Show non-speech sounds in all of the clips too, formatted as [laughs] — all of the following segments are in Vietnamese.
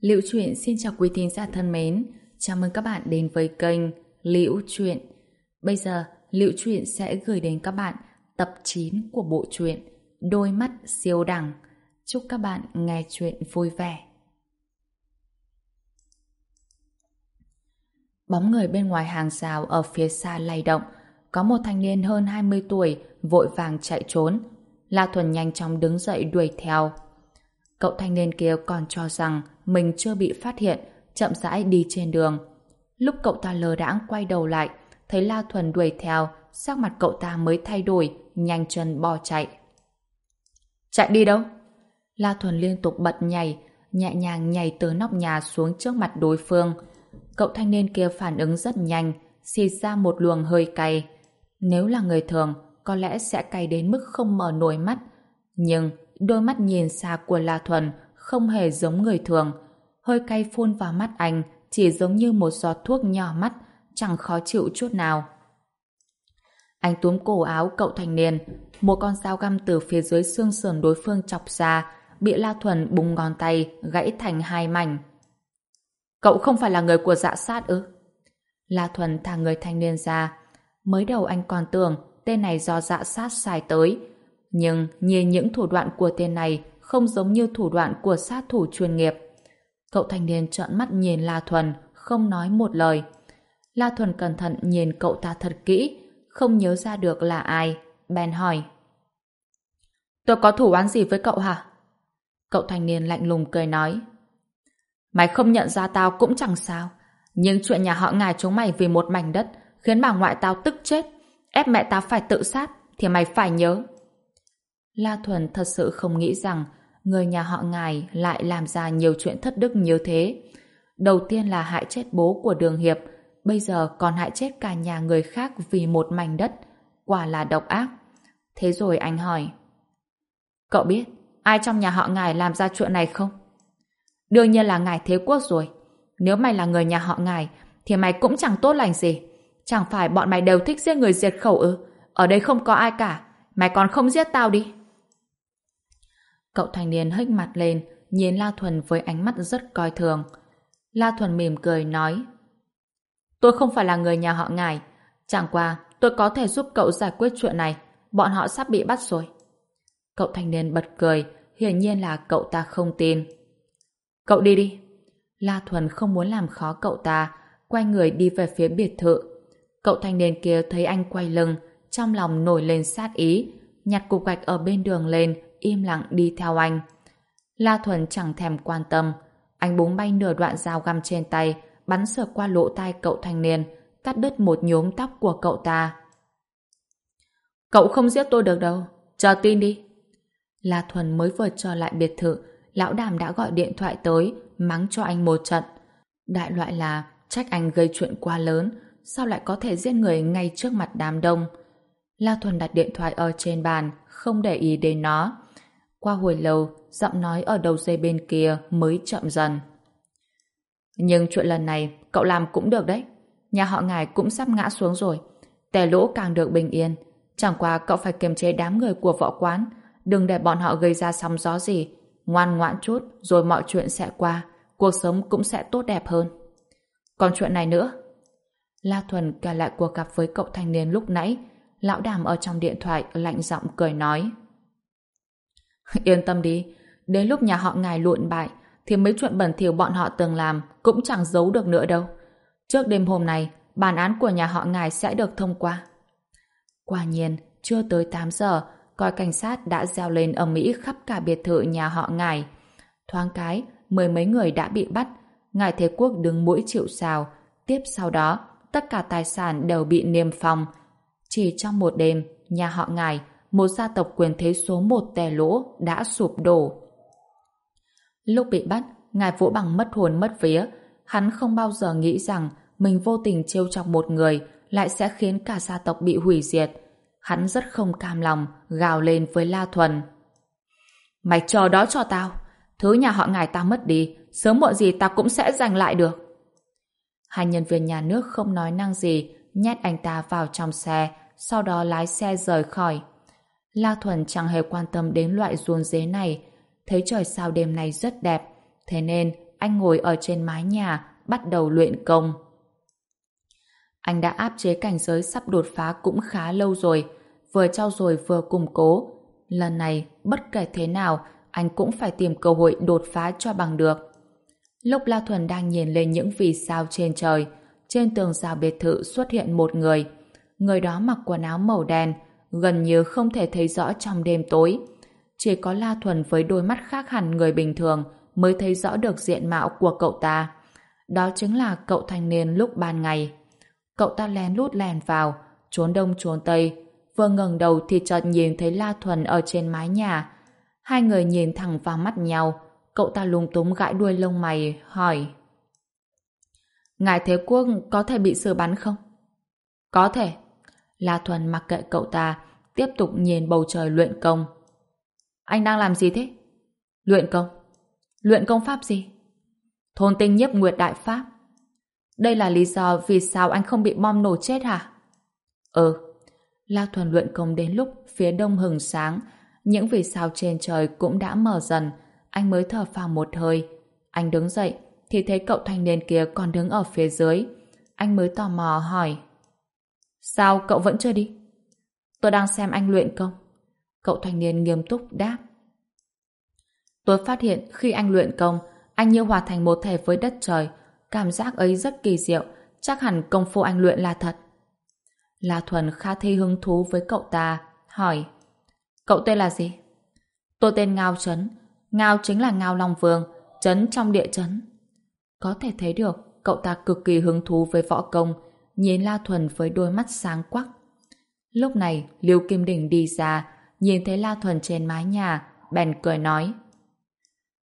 Liễu Chuyện xin chào quý thính giả thân mến. Chào mừng các bạn đến với kênh Liễu Chuyện. Bây giờ, Liễu Chuyện sẽ gửi đến các bạn tập 9 của bộ truyện Đôi mắt siêu đẳng. Chúc các bạn nghe chuyện vui vẻ. Bóng người bên ngoài hàng rào ở phía xa lay động. Có một thanh niên hơn 20 tuổi vội vàng chạy trốn. La Thuần nhanh chóng đứng dậy đuổi theo. Cậu thanh niên kia còn cho rằng mình chưa bị phát hiện, chậm rãi đi trên đường. Lúc cậu ta lờ đãng quay đầu lại, thấy La Thuần đuổi theo, sắc mặt cậu ta mới thay đổi, nhanh chân bò chạy. Chạy đi đâu? La Thuần liên tục bật nhảy, nhẹ nhàng nhảy từ nóc nhà xuống trước mặt đối phương. Cậu thanh niên kia phản ứng rất nhanh, xịt ra một luồng hơi cay. Nếu là người thường, có lẽ sẽ cay đến mức không mở nổi mắt. Nhưng đôi mắt nhìn xa của La Thuần không hề giống người thường. Hơi cay phun vào mắt anh chỉ giống như một giọt thuốc nhỏ mắt, chẳng khó chịu chút nào. Anh túm cổ áo cậu thành niên, một con dao găm từ phía dưới xương sườn đối phương chọc ra, bị La Thuần búng ngón tay, gãy thành hai mảnh. Cậu không phải là người của dạ sát ư? La Thuần thả người thanh niên ra. Mới đầu anh còn tưởng tên này do dạ sát xài tới. Nhưng nhìn những thủ đoạn của tên này không giống như thủ đoạn của sát thủ chuyên nghiệp. Cậu thanh niên trợn mắt nhìn La Thuần, không nói một lời. La Thuần cẩn thận nhìn cậu ta thật kỹ, không nhớ ra được là ai. bèn hỏi. Tôi có thủ án gì với cậu hả? Cậu thanh niên lạnh lùng cười nói. Mày không nhận ra tao cũng chẳng sao. Nhưng chuyện nhà họ ngài chúng mày vì một mảnh đất khiến bà ngoại tao tức chết, ép mẹ tao phải tự sát, thì mày phải nhớ. La Thuần thật sự không nghĩ rằng người nhà họ ngài lại làm ra nhiều chuyện thất đức như thế. Đầu tiên là hại chết bố của Đường Hiệp, bây giờ còn hại chết cả nhà người khác vì một mảnh đất. Quả là độc ác. Thế rồi anh hỏi. Cậu biết ai trong nhà họ ngài làm ra chuyện này không? Đương nhiên là ngài Thế Quốc rồi. Nếu mày là người nhà họ ngài thì mày cũng chẳng tốt lành gì. Chẳng phải bọn mày đều thích giết người diệt khẩu ư? Ở đây không có ai cả. Mày còn không giết tao đi. Cậu thanh niên hếch mặt lên, nhìn La Thuần với ánh mắt rất coi thường. La Thuần mỉm cười nói Tôi không phải là người nhà họ ngài. Chẳng qua, tôi có thể giúp cậu giải quyết chuyện này. Bọn họ sắp bị bắt rồi. Cậu thanh niên bật cười, hiển nhiên là cậu ta không tin. Cậu đi đi. La Thuần không muốn làm khó cậu ta, quay người đi về phía biệt thự. Cậu thanh niên kia thấy anh quay lưng, trong lòng nổi lên sát ý, nhặt cục gạch ở bên đường lên, im lặng đi theo anh. La Thuần chẳng thèm quan tâm. Anh búng bay nửa đoạn dao găm trên tay, bắn sượt qua lỗ tai cậu thanh niên, cắt đứt một nhốm tóc của cậu ta. Cậu không giết tôi được đâu. Chờ tin đi. La Thuần mới vừa trở lại biệt thự, lão đàm đã gọi điện thoại tới, mắng cho anh một trận. Đại loại là trách anh gây chuyện quá lớn, sao lại có thể giết người ngay trước mặt đám đông. La Thuần đặt điện thoại ở trên bàn, không để ý đến nó. Qua hồi lâu, giọng nói ở đầu dây bên kia mới chậm dần. Nhưng chuyện lần này, cậu làm cũng được đấy. Nhà họ ngài cũng sắp ngã xuống rồi. Tè lỗ càng được bình yên. Chẳng qua cậu phải kiềm chế đám người của võ quán. Đừng để bọn họ gây ra sóng gió gì. Ngoan ngoãn chút, rồi mọi chuyện sẽ qua. Cuộc sống cũng sẽ tốt đẹp hơn. Còn chuyện này nữa. La Thuần kể lại cuộc gặp với cậu thanh niên lúc nãy. Lão đàm ở trong điện thoại lạnh giọng cười nói. [laughs] Yên tâm đi, đến lúc nhà họ ngài luộn bại, thì mấy chuyện bẩn thỉu bọn họ từng làm cũng chẳng giấu được nữa đâu. Trước đêm hôm nay, bản án của nhà họ ngài sẽ được thông qua. Quả nhiên, chưa tới 8 giờ, coi cảnh sát đã gieo lên ở Mỹ khắp cả biệt thự nhà họ ngài. Thoáng cái, mười mấy người đã bị bắt, ngài Thế Quốc đứng mũi chịu sào. Tiếp sau đó, tất cả tài sản đều bị niêm phong. Chỉ trong một đêm, nhà họ ngài, một gia tộc quyền thế số một tè lỗ đã sụp đổ. Lúc bị bắt, ngài Vũ Bằng mất hồn mất vía. Hắn không bao giờ nghĩ rằng mình vô tình trêu chọc một người lại sẽ khiến cả gia tộc bị hủy diệt. Hắn rất không cam lòng, gào lên với La Thuần. Mày chờ đó cho tao. Thứ nhà họ ngài ta mất đi, sớm muộn gì ta cũng sẽ giành lại được. Hai nhân viên nhà nước không nói năng gì, nhét anh ta vào trong xe, sau đó lái xe rời khỏi. La Thuần chẳng hề quan tâm đến loại ruồn dế này, thấy trời sao đêm nay rất đẹp, thế nên anh ngồi ở trên mái nhà, bắt đầu luyện công. Anh đã áp chế cảnh giới sắp đột phá cũng khá lâu rồi, vừa trau dồi vừa củng cố. Lần này, bất kể thế nào, anh cũng phải tìm cơ hội đột phá cho bằng được. Lúc La Thuần đang nhìn lên những vì sao trên trời, trên tường rào biệt thự xuất hiện một người. Người đó mặc quần áo màu đen, gần như không thể thấy rõ trong đêm tối. Chỉ có La Thuần với đôi mắt khác hẳn người bình thường mới thấy rõ được diện mạo của cậu ta. Đó chính là cậu thanh niên lúc ban ngày. Cậu ta lén lút lèn vào, trốn đông trốn tây. Vừa ngẩng đầu thì chợt nhìn thấy La Thuần ở trên mái nhà. Hai người nhìn thẳng vào mắt nhau. Cậu ta lúng túng gãi đuôi lông mày, hỏi. Ngài Thế Quốc có thể bị xử bắn không? Có thể. La Thuần mặc kệ cậu ta, tiếp tục nhìn bầu trời luyện công. Anh đang làm gì thế? Luyện công. Luyện công pháp gì? Thôn tinh nhiếp nguyệt đại pháp. Đây là lý do vì sao anh không bị bom nổ chết hả? Ừ. La Thuần luyện công đến lúc phía đông hừng sáng, những vì sao trên trời cũng đã mở dần, anh mới thở phào một hơi. Anh đứng dậy, thì thấy cậu thanh niên kia còn đứng ở phía dưới. Anh mới tò mò hỏi. Sao cậu vẫn chưa đi? Tôi đang xem anh luyện công. Cậu thanh niên nghiêm túc đáp. Tôi phát hiện khi anh luyện công, anh như hòa thành một thể với đất trời. Cảm giác ấy rất kỳ diệu, chắc hẳn công phu anh luyện là thật. La Thuần khá thi hứng thú với cậu ta, hỏi. Cậu tên là gì? Tôi tên Ngao Trấn. Ngao chính là Ngao Long Vương, Trấn trong địa trấn. Có thể thấy được, cậu ta cực kỳ hứng thú với võ công, nhìn La Thuần với đôi mắt sáng quắc. Lúc này, Liêu Kim Đình đi ra, nhìn thấy La Thuần trên mái nhà, bèn cười nói.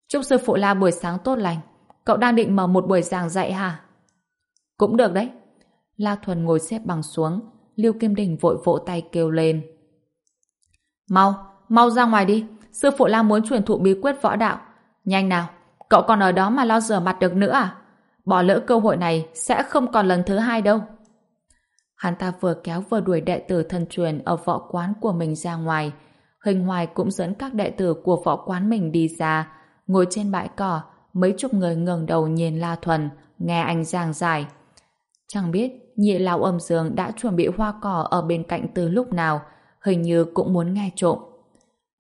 Chúc sư phụ La buổi sáng tốt lành. Cậu đang định mở một buổi giảng dạy hả? Cũng được đấy. La Thuần ngồi xếp bằng xuống, Liêu Kim Đình vội vỗ tay kêu lên. Mau, mau ra ngoài đi. Sư phụ La muốn truyền thụ bí quyết võ đạo. Nhanh nào, cậu còn ở đó mà lo rửa mặt được nữa à? Bỏ lỡ cơ hội này sẽ không còn lần thứ hai đâu. Hắn ta vừa kéo vừa đuổi đệ tử thân truyền ở võ quán của mình ra ngoài. Hình hoài cũng dẫn các đệ tử của võ quán mình đi ra, ngồi trên bãi cỏ, mấy chục người ngẩng đầu nhìn La Thuần, nghe anh giảng giải. Chẳng biết nhị lão âm dương đã chuẩn bị hoa cỏ ở bên cạnh từ lúc nào, hình như cũng muốn nghe trộm.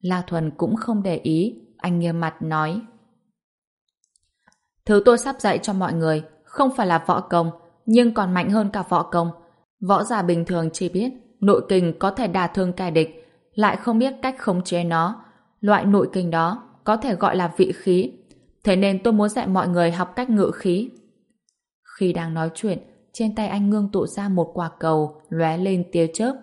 La Thuần cũng không để ý, anh nghiêm mặt nói. Thứ tôi sắp dạy cho mọi người không phải là võ công, nhưng còn mạnh hơn cả võ công. Võ giả bình thường chỉ biết nội kình có thể đả thương kẻ địch, lại không biết cách khống chế nó. Loại nội kình đó có thể gọi là vị khí. Thế nên tôi muốn dạy mọi người học cách ngự khí. Khi đang nói chuyện, trên tay anh ngương tụ ra một quả cầu lóe lên tia chớp.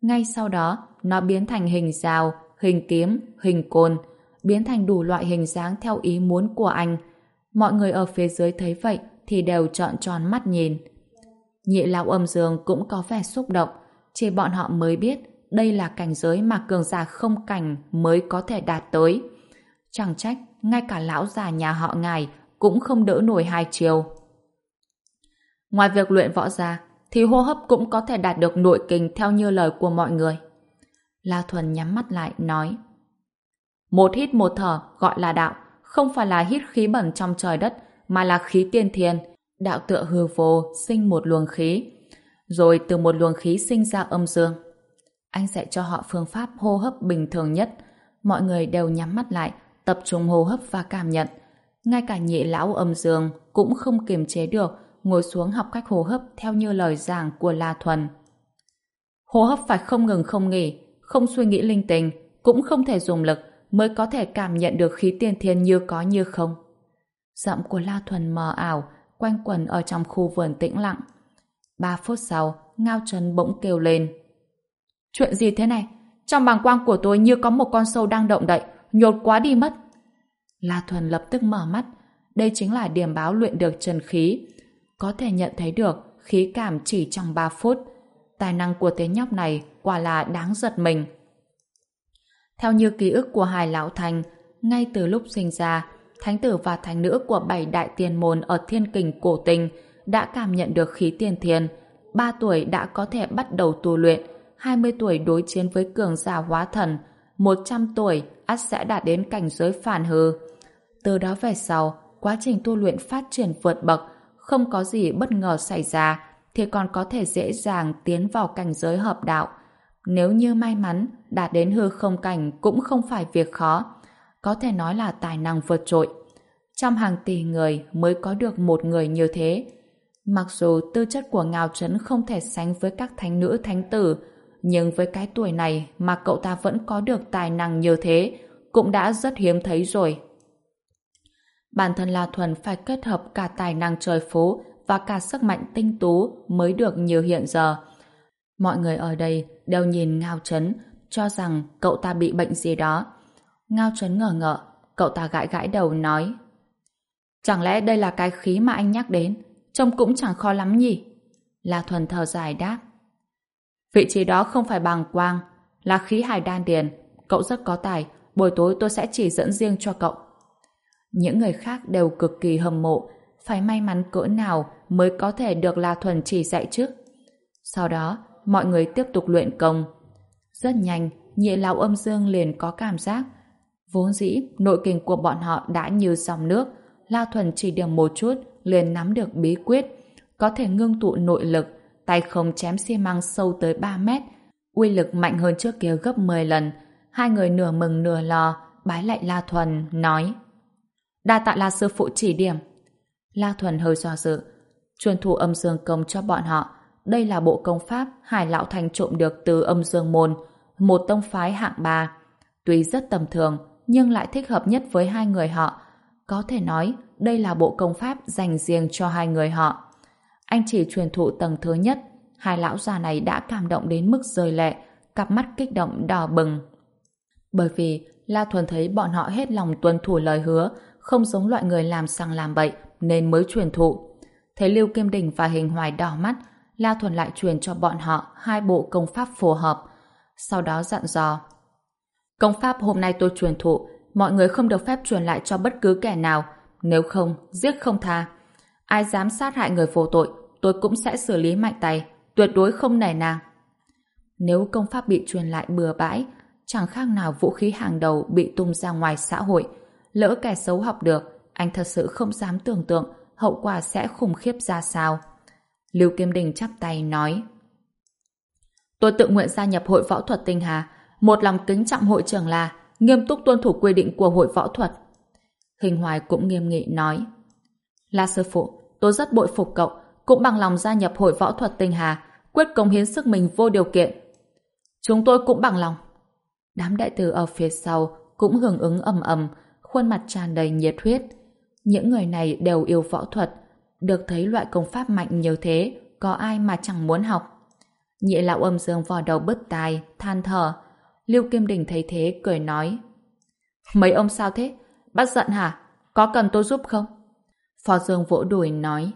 Ngay sau đó, nó biến thành hình rào, hình kiếm, hình côn, biến thành đủ loại hình dáng theo ý muốn của anh. Mọi người ở phía dưới thấy vậy thì đều trọn tròn mắt nhìn. Nhị lão âm dương cũng có vẻ xúc động, chỉ bọn họ mới biết đây là cảnh giới mà cường giả không cảnh mới có thể đạt tới. Chẳng trách, ngay cả lão già nhà họ ngài cũng không đỡ nổi hai chiều. Ngoài việc luyện võ ra, thì hô hấp cũng có thể đạt được nội kình theo như lời của mọi người. La Thuần nhắm mắt lại, nói Một hít một thở gọi là đạo, không phải là hít khí bẩn trong trời đất, mà là khí tiên thiên. Đạo tựa hư vô sinh một luồng khí, rồi từ một luồng khí sinh ra âm dương. Anh sẽ cho họ phương pháp hô hấp bình thường nhất. Mọi người đều nhắm mắt lại, tập trung hô hấp và cảm nhận. Ngay cả nhị lão âm dương cũng không kiềm chế được, ngồi xuống học cách hô hấp theo như lời giảng của La Thuần. Hô hấp phải không ngừng không nghỉ, không suy nghĩ linh tinh, cũng không thể dùng lực mới có thể cảm nhận được khí tiên thiên như có như không. Giọng của La Thuần mờ ảo, quanh quẩn ở trong khu vườn tĩnh lặng. Ba phút sau, Ngao Trần bỗng kêu lên. Chuyện gì thế này? Trong bàng quang của tôi như có một con sâu đang động đậy, nhột quá đi mất. La Thuần lập tức mở mắt. Đây chính là điểm báo luyện được trần khí. Có thể nhận thấy được khí cảm chỉ trong 3 phút. Tài năng của thế nhóc này quả là đáng giật mình. Theo như ký ức của Hải Lão Thành, ngay từ lúc sinh ra, thánh tử và thánh nữ của bảy đại tiền môn ở thiên kình cổ tình đã cảm nhận được khí tiên thiên. 3 tuổi đã có thể bắt đầu tu luyện, 20 tuổi đối chiến với cường giả hóa thần, 100 tuổi ắt sẽ đạt đến cảnh giới phản hư. Từ đó về sau, quá trình tu luyện phát triển vượt bậc, không có gì bất ngờ xảy ra, thì còn có thể dễ dàng tiến vào cảnh giới hợp đạo. Nếu như may mắn, đạt đến hư không cảnh cũng không phải việc khó. Có thể nói là tài năng vượt trội. Trong hàng tỷ người mới có được một người như thế. Mặc dù tư chất của Ngao Trấn không thể sánh với các thánh nữ thánh tử, nhưng với cái tuổi này mà cậu ta vẫn có được tài năng như thế, cũng đã rất hiếm thấy rồi. Bản thân La Thuần phải kết hợp cả tài năng trời phú và cả sức mạnh tinh tú mới được như hiện giờ. Mọi người ở đây đều nhìn Ngao Trấn, cho rằng cậu ta bị bệnh gì đó. Ngao Trấn ngờ ngợ, cậu ta gãi gãi đầu nói Chẳng lẽ đây là cái khí mà anh nhắc đến? Trông cũng chẳng khó lắm nhỉ? La Thuần thở dài đáp Vị trí đó không phải bằng quang, là khí hải đan điền. Cậu rất có tài, buổi tối tôi sẽ chỉ dẫn riêng cho cậu. Những người khác đều cực kỳ hâm mộ, phải may mắn cỡ nào mới có thể được La Thuần chỉ dạy trước. Sau đó, mọi người tiếp tục luyện công. Rất nhanh, nhị lão âm dương liền có cảm giác. Vốn dĩ, nội kinh của bọn họ đã như dòng nước. La Thuần chỉ điểm một chút, liền nắm được bí quyết. Có thể ngưng tụ nội lực, tay không chém xi măng sâu tới 3 mét. Uy lực mạnh hơn trước kia gấp 10 lần. Hai người nửa mừng nửa lo, bái lại La Thuần, nói Đa tạ La Sư Phụ chỉ điểm. La Thuần hơi do dự, truyền thụ âm dương công cho bọn họ. Đây là bộ công pháp Hải Lão Thành trộm được từ âm dương môn, một tông phái hạng ba. Tuy rất tầm thường, nhưng lại thích hợp nhất với hai người họ. Có thể nói, đây là bộ công pháp dành riêng cho hai người họ. Anh chỉ truyền thụ tầng thứ nhất, hai lão già này đã cảm động đến mức rơi lệ, cặp mắt kích động đỏ bừng. Bởi vì La Thuần thấy bọn họ hết lòng tuân thủ lời hứa, không giống loại người làm sang làm bậy, nên mới truyền thụ. Thấy Lưu Kim Đình và Hình Hoài đỏ mắt, La Thuần lại truyền cho bọn họ hai bộ công pháp phù hợp. Sau đó dặn dò. Công pháp hôm nay tôi truyền thụ, mọi người không được phép truyền lại cho bất cứ kẻ nào, nếu không, giết không tha. Ai dám sát hại người vô tội, tôi cũng sẽ xử lý mạnh tay, tuyệt đối không nể nàng. Nếu công pháp bị truyền lại bừa bãi, chẳng khác nào vũ khí hàng đầu bị tung ra ngoài xã hội. Lỡ kẻ xấu học được, anh thật sự không dám tưởng tượng hậu quả sẽ khủng khiếp ra sao. Lưu Kim Đình chắp tay nói Tôi tự nguyện gia nhập hội võ thuật tinh hà, một lòng kính trọng hội trưởng là nghiêm túc tuân thủ quy định của hội võ thuật. Hình Hoài cũng nghiêm nghị nói La sư phụ, tôi rất bội phục cậu, cũng bằng lòng gia nhập hội võ thuật tinh hà, quyết công hiến sức mình vô điều kiện. Chúng tôi cũng bằng lòng. Đám đại tử ở phía sau cũng hưởng ứng ầm ầm, khuôn mặt tràn đầy nhiệt huyết. Những người này đều yêu võ thuật, được thấy loại công pháp mạnh như thế, có ai mà chẳng muốn học. Nhị lão âm dương vò đầu bứt tai, than thở. Lưu Kim Đình thấy thế, cười nói. Mấy ông sao thế? Bắt giận hả? Có cần tôi giúp không? Phó Dương vỗ đùi nói.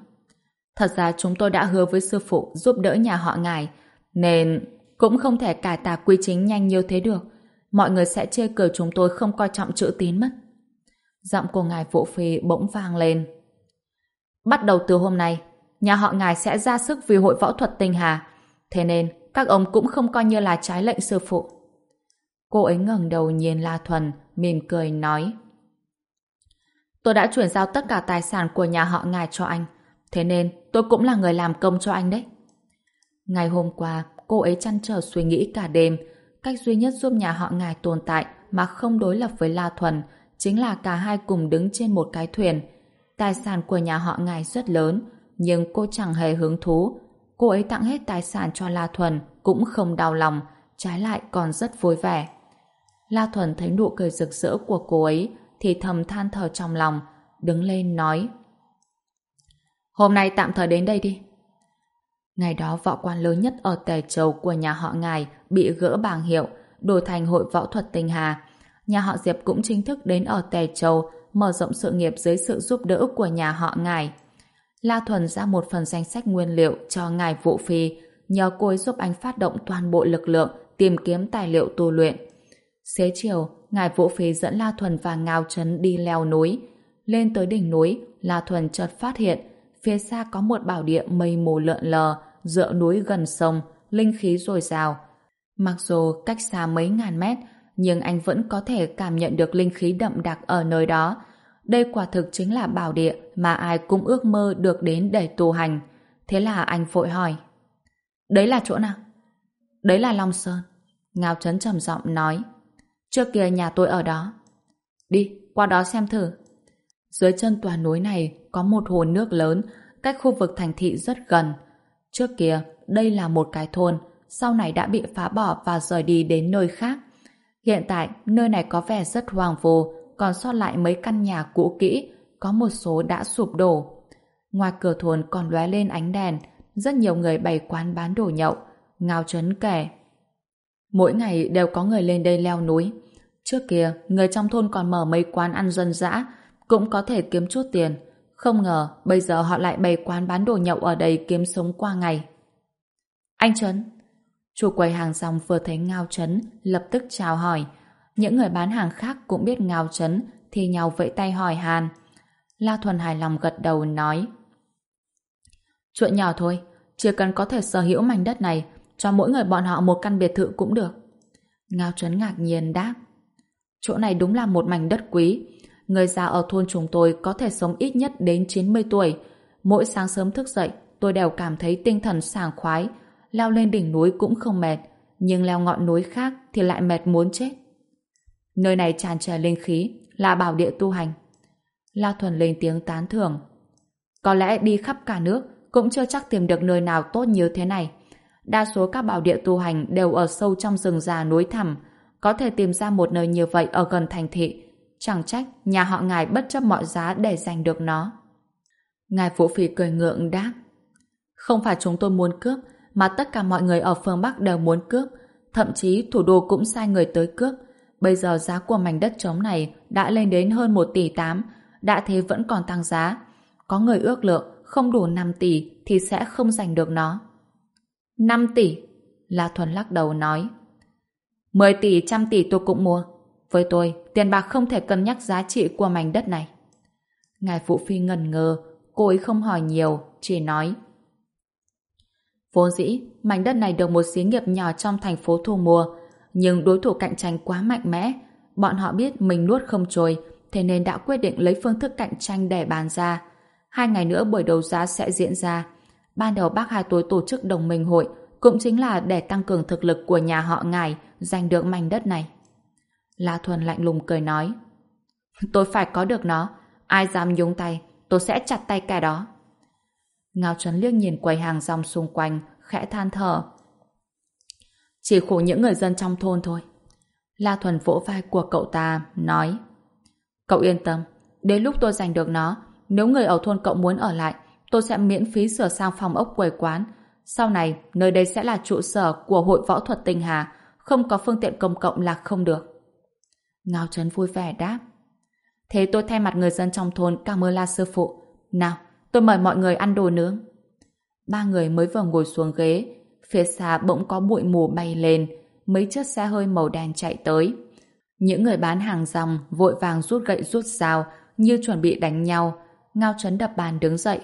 Thật ra chúng tôi đã hứa với sư phụ giúp đỡ nhà họ ngài, nên cũng không thể cải tà quy chính nhanh như thế được. Mọi người sẽ chê cười chúng tôi không coi trọng chữ tín mất. Giọng của ngài Vũ Phi bỗng vang lên. Bắt đầu từ hôm nay, nhà họ ngài sẽ ra sức vì hội võ thuật tinh hà. Thế nên, các ông cũng không coi như là trái lệnh sư phụ. Cô ấy ngẩng đầu nhìn La Thuần, mỉm cười nói. Tôi đã chuyển giao tất cả tài sản của nhà họ ngài cho anh. Thế nên, tôi cũng là người làm công cho anh đấy. Ngày hôm qua, cô ấy chăn trở suy nghĩ cả đêm. Cách duy nhất giúp nhà họ ngài tồn tại mà không đối lập với La Thuần chính là cả hai cùng đứng trên một cái thuyền. Tài sản của nhà họ ngài rất lớn, nhưng cô chẳng hề hứng thú. Cô ấy tặng hết tài sản cho La Thuần, cũng không đau lòng, trái lại còn rất vui vẻ. La Thuần thấy nụ cười rực rỡ của cô ấy, thì thầm than thở trong lòng, đứng lên nói Hôm nay tạm thời đến đây đi. Ngày đó võ quan lớn nhất ở Tề Châu của nhà họ Ngài bị gỡ bảng hiệu, đổi thành hội võ thuật tinh hà nhà họ Diệp cũng chính thức đến ở Tề Châu mở rộng sự nghiệp dưới sự giúp đỡ của nhà họ Ngài. La Thuần ra một phần danh sách nguyên liệu cho Ngài Vũ Phi, nhờ cô ấy giúp anh phát động toàn bộ lực lượng tìm kiếm tài liệu tu luyện. Xế chiều, Ngài Vũ phí dẫn La Thuần và Ngao Trấn đi leo núi. Lên tới đỉnh núi, La Thuần chợt phát hiện phía xa có một bảo địa mây mù lợn lờ, dựa núi gần sông, linh khí dồi dào. Mặc dù cách xa mấy ngàn mét, nhưng anh vẫn có thể cảm nhận được linh khí đậm đặc ở nơi đó. Đây quả thực chính là bảo địa mà ai cũng ước mơ được đến để tu hành. Thế là anh vội hỏi. Đấy là chỗ nào? Đấy là Long Sơn. Ngao Trấn trầm giọng nói. Trước kia nhà tôi ở đó. Đi, qua đó xem thử. Dưới chân tòa núi này có một hồ nước lớn, cách khu vực thành thị rất gần. Trước kia, đây là một cái thôn, sau này đã bị phá bỏ và rời đi đến nơi khác. Hiện tại, nơi này có vẻ rất hoang vô, còn sót lại mấy căn nhà cũ kỹ, có một số đã sụp đổ. Ngoài cửa thôn còn lóe lên ánh đèn, rất nhiều người bày quán bán đồ nhậu. Ngao Trấn kể. Mỗi ngày đều có người lên đây leo núi. Trước kia, người trong thôn còn mở mấy quán ăn dân dã, cũng có thể kiếm chút tiền. Không ngờ, bây giờ họ lại bày quán bán đồ nhậu ở đây kiếm sống qua ngày. Anh Trấn, Chủ quầy hàng xong vừa thấy Ngao Trấn, lập tức chào hỏi. Những người bán hàng khác cũng biết Ngao Trấn, thì nhau vẫy tay hỏi Hàn. La Thuần hài lòng gật đầu nói. Chuyện nhỏ thôi, chỉ cần có thể sở hữu mảnh đất này, cho mỗi người bọn họ một căn biệt thự cũng được. Ngao Trấn ngạc nhiên đáp. Chỗ này đúng là một mảnh đất quý. Người già ở thôn chúng tôi có thể sống ít nhất đến 90 tuổi. Mỗi sáng sớm thức dậy, tôi đều cảm thấy tinh thần sảng khoái, leo lên đỉnh núi cũng không mệt, nhưng leo ngọn núi khác thì lại mệt muốn chết. Nơi này tràn trề linh khí, là bảo địa tu hành. La Thuần lên tiếng tán thưởng. Có lẽ đi khắp cả nước cũng chưa chắc tìm được nơi nào tốt như thế này. Đa số các bảo địa tu hành đều ở sâu trong rừng già núi thẳm, có thể tìm ra một nơi như vậy ở gần thành thị. Chẳng trách nhà họ ngài bất chấp mọi giá để giành được nó. Ngài Vũ phi cười ngượng đáp. Không phải chúng tôi muốn cướp, mà tất cả mọi người ở phương Bắc đều muốn cướp, thậm chí thủ đô cũng sai người tới cướp. Bây giờ giá của mảnh đất trống này đã lên đến hơn 1 tỷ 8, đã thế vẫn còn tăng giá. Có người ước lượng không đủ 5 tỷ thì sẽ không giành được nó. 5 tỷ? La Thuần lắc đầu nói. 10 tỷ, trăm tỷ tôi cũng mua. Với tôi, tiền bạc không thể cân nhắc giá trị của mảnh đất này. Ngài Phụ Phi ngần ngờ, cô ấy không hỏi nhiều, chỉ nói Vốn dĩ, mảnh đất này được một xí nghiệp nhỏ trong thành phố thu mua, nhưng đối thủ cạnh tranh quá mạnh mẽ. Bọn họ biết mình nuốt không trôi, thế nên đã quyết định lấy phương thức cạnh tranh để bàn ra. Hai ngày nữa buổi đấu giá sẽ diễn ra. Ban đầu bác hai tối tổ chức đồng minh hội cũng chính là để tăng cường thực lực của nhà họ ngài giành được mảnh đất này. La Thuần lạnh lùng cười nói Tôi phải có được nó ai dám nhúng tay tôi sẽ chặt tay kẻ đó. Ngao Trấn liếc nhìn quầy hàng rong xung quanh, khẽ than thở. Chỉ khổ những người dân trong thôn thôi. La Thuần vỗ vai của cậu ta, nói Cậu yên tâm, đến lúc tôi giành được nó, nếu người ở thôn cậu muốn ở lại, tôi sẽ miễn phí sửa sang phòng ốc quầy quán. Sau này, nơi đây sẽ là trụ sở của Hội Võ thuật Tinh Hà, không có phương tiện công cộng là không được. Ngao Trấn vui vẻ đáp. Thế tôi thay mặt người dân trong thôn cảm ơn La Sư Phụ. Nào, Tôi mời mọi người ăn đồ nướng. Ba người mới vừa ngồi xuống ghế, phía xa bỗng có bụi mù bay lên, mấy chiếc xe hơi màu đen chạy tới. Những người bán hàng rong vội vàng rút gậy rút dao như chuẩn bị đánh nhau. Ngao chấn đập bàn đứng dậy.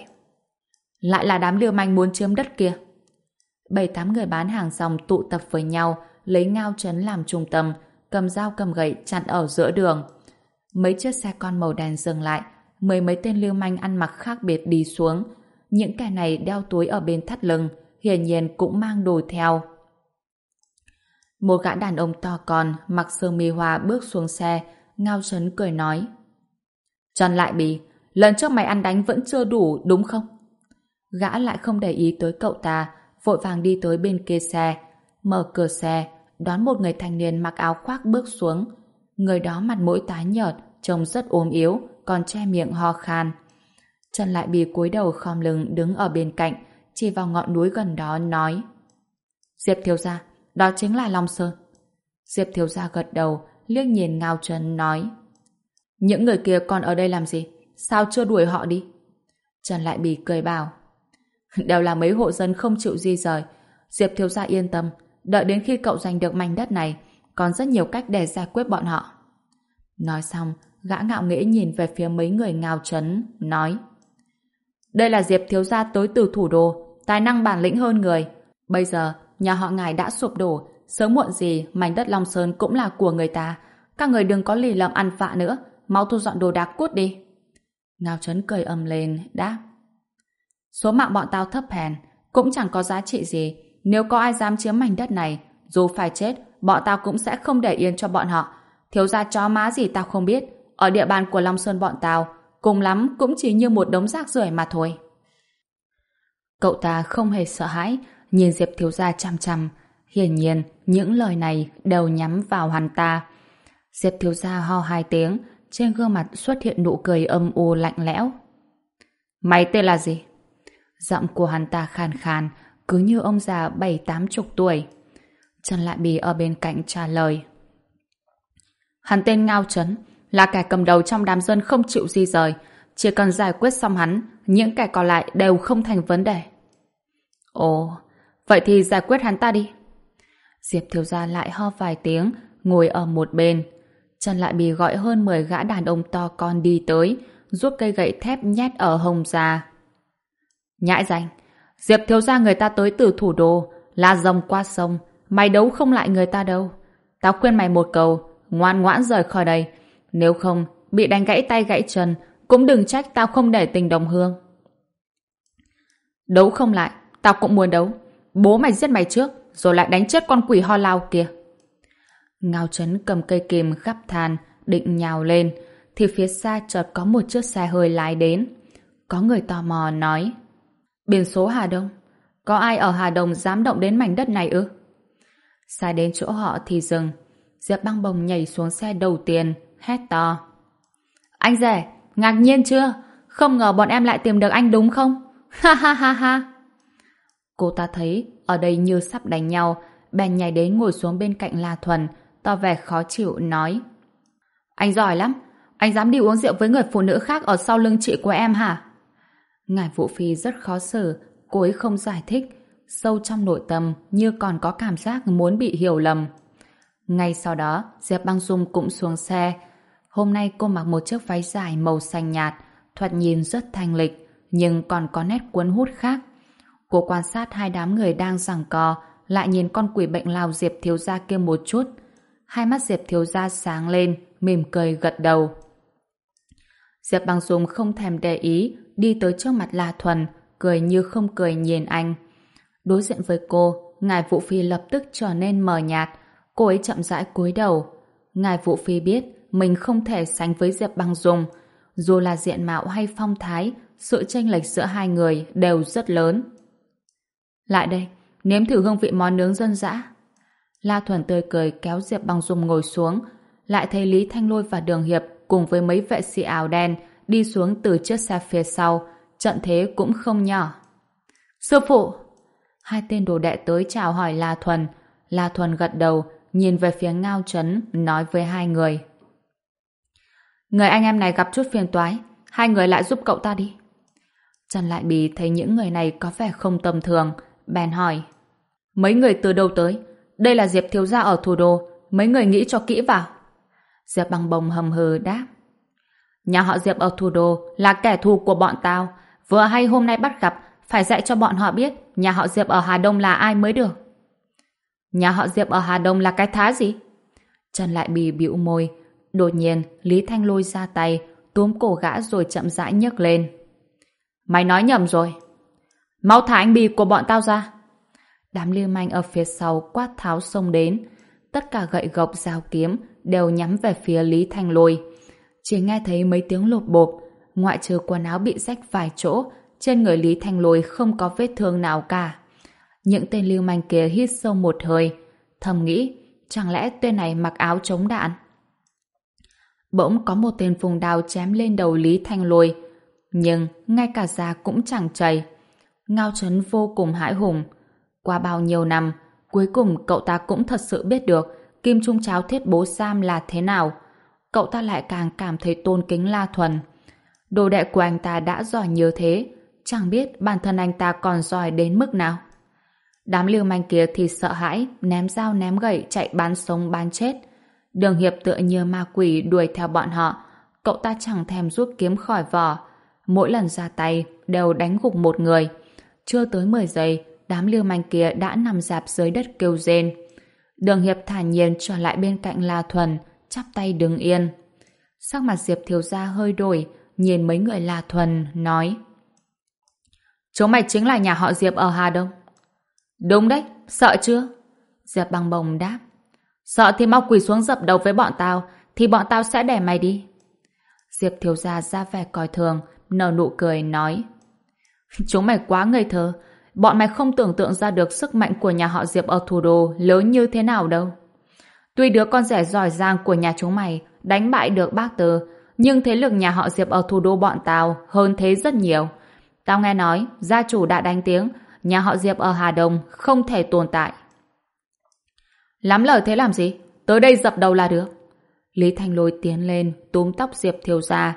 Lại là đám lưu manh muốn chiếm đất kia. Bảy tám người bán hàng rong tụ tập với nhau, lấy ngao chấn làm trung tâm, cầm dao cầm gậy chặn ở giữa đường. Mấy chiếc xe con màu đen dừng lại, mười mấy tên lưu manh ăn mặc khác biệt đi xuống. Những kẻ này đeo túi ở bên thắt lưng, hiển nhiên cũng mang đồ theo. Một gã đàn ông to con, mặc sơ mi hoa bước xuống xe, ngao trấn cười nói. Trần lại bì, lần trước mày ăn đánh vẫn chưa đủ, đúng không? Gã lại không để ý tới cậu ta, vội vàng đi tới bên kia xe, mở cửa xe, đón một người thanh niên mặc áo khoác bước xuống. Người đó mặt mũi tái nhợt, trông rất ốm yếu, còn che miệng ho khan. Trần lại bì cúi đầu khom lưng đứng ở bên cạnh, chỉ vào ngọn núi gần đó nói Diệp thiếu gia, đó chính là Long Sơn. Diệp thiếu gia gật đầu, liếc nhìn Ngao Trần nói Những người kia còn ở đây làm gì? Sao chưa đuổi họ đi? Trần lại bì cười bảo Đều là mấy hộ dân không chịu di rời. Diệp thiếu gia yên tâm, đợi đến khi cậu giành được mảnh đất này, còn rất nhiều cách để giải quyết bọn họ. Nói xong, gã ngạo nghễ nhìn về phía mấy người ngao trấn, nói Đây là Diệp thiếu gia tới từ thủ đô, tài năng bản lĩnh hơn người. Bây giờ, nhà họ ngài đã sụp đổ, sớm muộn gì mảnh đất Long Sơn cũng là của người ta. Các người đừng có lì lợm ăn vạ nữa, mau thu dọn đồ đạc cút đi. Ngao Trấn cười âm lên, đáp. Số mạng bọn tao thấp hèn, cũng chẳng có giá trị gì. Nếu có ai dám chiếm mảnh đất này, dù phải chết, bọn tao cũng sẽ không để yên cho bọn họ. Thiếu gia chó má gì tao không biết. Ở địa bàn của Long Sơn bọn tao, cùng lắm cũng chỉ như một đống rác rưởi mà thôi. Cậu ta không hề sợ hãi, nhìn Diệp thiếu gia chăm chăm. Hiển nhiên, những lời này đều nhắm vào hắn ta. Diệp thiếu gia ho hai tiếng, trên gương mặt xuất hiện nụ cười âm u lạnh lẽo. Mày tên là gì? Giọng của hắn ta khàn khàn, cứ như ông già bảy tám chục tuổi. Trần Lại Bì ở bên cạnh trả lời. Hắn tên Ngao Trấn, là kẻ cầm đầu trong đám dân không chịu di rời. Chỉ cần giải quyết xong hắn, những kẻ còn lại đều không thành vấn đề. Ồ, vậy thì giải quyết hắn ta đi. Diệp Thiếu Gia lại ho vài tiếng, ngồi ở một bên. Trần Lại Bì gọi hơn 10 gã đàn ông to con đi tới, rút cây gậy thép nhét ở hồng ra. Nhãi danh, Diệp Thiếu Gia người ta tới từ thủ đô, là rồng qua sông, mày đấu không lại người ta đâu. Tao khuyên mày một câu, ngoan ngoãn rời khỏi đây, nếu không, bị đánh gãy tay gãy chân, cũng đừng trách tao không để tình đồng hương. Đấu không lại, tao cũng muốn đấu. Bố mày giết mày trước, rồi lại đánh chết con quỷ ho lao kia. Ngao Trấn cầm cây kìm gắp than, định nhào lên, thì phía xa chợt có một chiếc xe hơi lái đến. Có người tò mò nói, Biển số Hà Đông, có ai ở Hà Đông dám động đến mảnh đất này ư? Xa đến chỗ họ thì dừng. Diệp băng bồng nhảy xuống xe đầu tiên, hét to. Anh rể, ngạc nhiên chưa? Không ngờ bọn em lại tìm được anh đúng không? [laughs] Ha ha ha ha. Cô ta thấy ở đây như sắp đánh nhau, bèn nhảy đến ngồi xuống bên cạnh La Thuần, to vẻ khó chịu, nói. Anh giỏi lắm, anh dám đi uống rượu với người phụ nữ khác ở sau lưng chị của em hả? Ngài Vũ Phi rất khó xử, cô ấy không giải thích, sâu trong nội tâm như còn có cảm giác muốn bị hiểu lầm. Ngay sau đó, Diệp Băng Dung cũng xuống xe. Hôm nay cô mặc một chiếc váy dài màu xanh nhạt, thoạt nhìn rất thanh lịch, nhưng còn có nét cuốn hút khác. Cô quan sát hai đám người đang giằng co, lại nhìn con quỷ bệnh lao Diệp Thiếu Gia kia một chút. Hai mắt Diệp Thiếu Gia sáng lên, mỉm cười gật đầu. Diệp Băng Dung không thèm để ý, đi tới trước mặt La Thuần, cười như không cười nhìn anh. Đối diện với cô, Ngài Vũ Phi lập tức trở nên mờ nhạt, cô ấy chậm rãi cúi đầu. Ngài Vũ Phi biết mình không thể sánh với Diệp Băng Dung, dù là diện mạo hay phong thái, sự chênh lệch giữa hai người đều rất lớn. Lại đây, nếm thử hương vị món nướng dân dã. La Thuần tươi cười kéo Diệp Băng Dung ngồi xuống, lại thấy Lý Thanh Lôi và Đường Hiệp cùng với mấy vệ sĩ áo đen đi xuống từ chiếc xe phía sau, trận thế cũng không nhỏ. Sư phụ! Hai tên đồ đệ tới chào hỏi La Thuần. La Thuần gật đầu, nhìn về phía Ngao Trấn, nói với hai người. Người anh em này gặp chút phiền toái, hai người lại giúp cậu ta đi. Trần Lại Bì thấy những người này có vẻ không tầm thường, bèn hỏi. Mấy người từ đâu tới? Đây là Diệp Thiếu Gia ở thủ đô, mấy người nghĩ cho kỹ vào. Diệp bằng bồng hầm hừ đáp. Nhà họ Diệp ở thủ đô là kẻ thù của bọn tao. Vừa hay hôm nay bắt gặp, phải dạy cho bọn họ biết nhà họ Diệp ở Hà Đông là ai mới được. Nhà họ Diệp ở Hà Đông là cái thá gì? Trần lại bì bĩu môi. Đột nhiên, Lý Thanh lôi ra tay, túm cổ gã rồi chậm rãi nhấc lên. Mày nói nhầm rồi. Mau thả anh bì của bọn tao ra. Đám lưu manh ở phía sau quát tháo xông đến. Tất cả gậy gộc dao kiếm đều nhắm về phía Lý Thanh lôi. Chỉ nghe thấy mấy tiếng lột bộp, ngoại trừ quần áo bị rách vài chỗ, trên người Lý Thanh lôi không có vết thương nào cả. Những tên lưu manh kia hít sâu một hơi, thầm nghĩ, chẳng lẽ tên này mặc áo chống đạn? Bỗng có một tên vùng đao chém lên đầu Lý Thanh Lôi, nhưng ngay cả da cũng chẳng chảy. Ngao Trấn vô cùng hãi hùng. Qua bao nhiêu năm, cuối cùng cậu ta cũng thật sự biết được kim trung cháo thiết bố Sam là thế nào. Cậu ta lại càng cảm thấy tôn kính La Thuần. Đồ đệ của anh ta đã giỏi như thế, chẳng biết bản thân anh ta còn giỏi đến mức nào. Đám lưu manh kia thì sợ hãi, ném dao ném gậy chạy bán sống bán chết. Đường Hiệp tựa như ma quỷ đuổi theo bọn họ, cậu ta chẳng thèm rút kiếm khỏi vỏ. Mỗi lần ra tay đều đánh gục một người. Chưa tới 10 giây, đám lưu manh kia đã nằm dạp dưới đất kêu rên. Đường Hiệp thản nhiên trở lại bên cạnh La Thuần, chắp tay đứng yên. Sắc mặt Diệp Thiếu Gia hơi đổi, nhìn mấy người là Thuần, nói Chúng mày chính là nhà họ Diệp ở Hà Đông. Đúng đấy, sợ chưa? Diệp băng bồng đáp. Sợ thì mau quỳ xuống dập đầu với bọn tao, thì bọn tao sẽ đẻ mày đi. Diệp thiếu gia ra vẻ coi thường, nở nụ cười nói. [laughs] Chúng mày quá ngây thơ, bọn mày không tưởng tượng ra được sức mạnh của nhà họ Diệp ở thủ đô lớn như thế nào đâu. Tuy đứa con rẻ giỏi giang của nhà chúng mày đánh bại được bác Tư, nhưng thế lực nhà họ Diệp ở thủ đô bọn tao hơn thế rất nhiều. Tao nghe nói, gia chủ đã đánh tiếng, nhà họ Diệp ở Hà Đông không thể tồn tại. Lắm lời thế làm gì? Tới đây dập đầu là được. Lý Thanh Lôi tiến lên, túm tóc Diệp Thiều ra,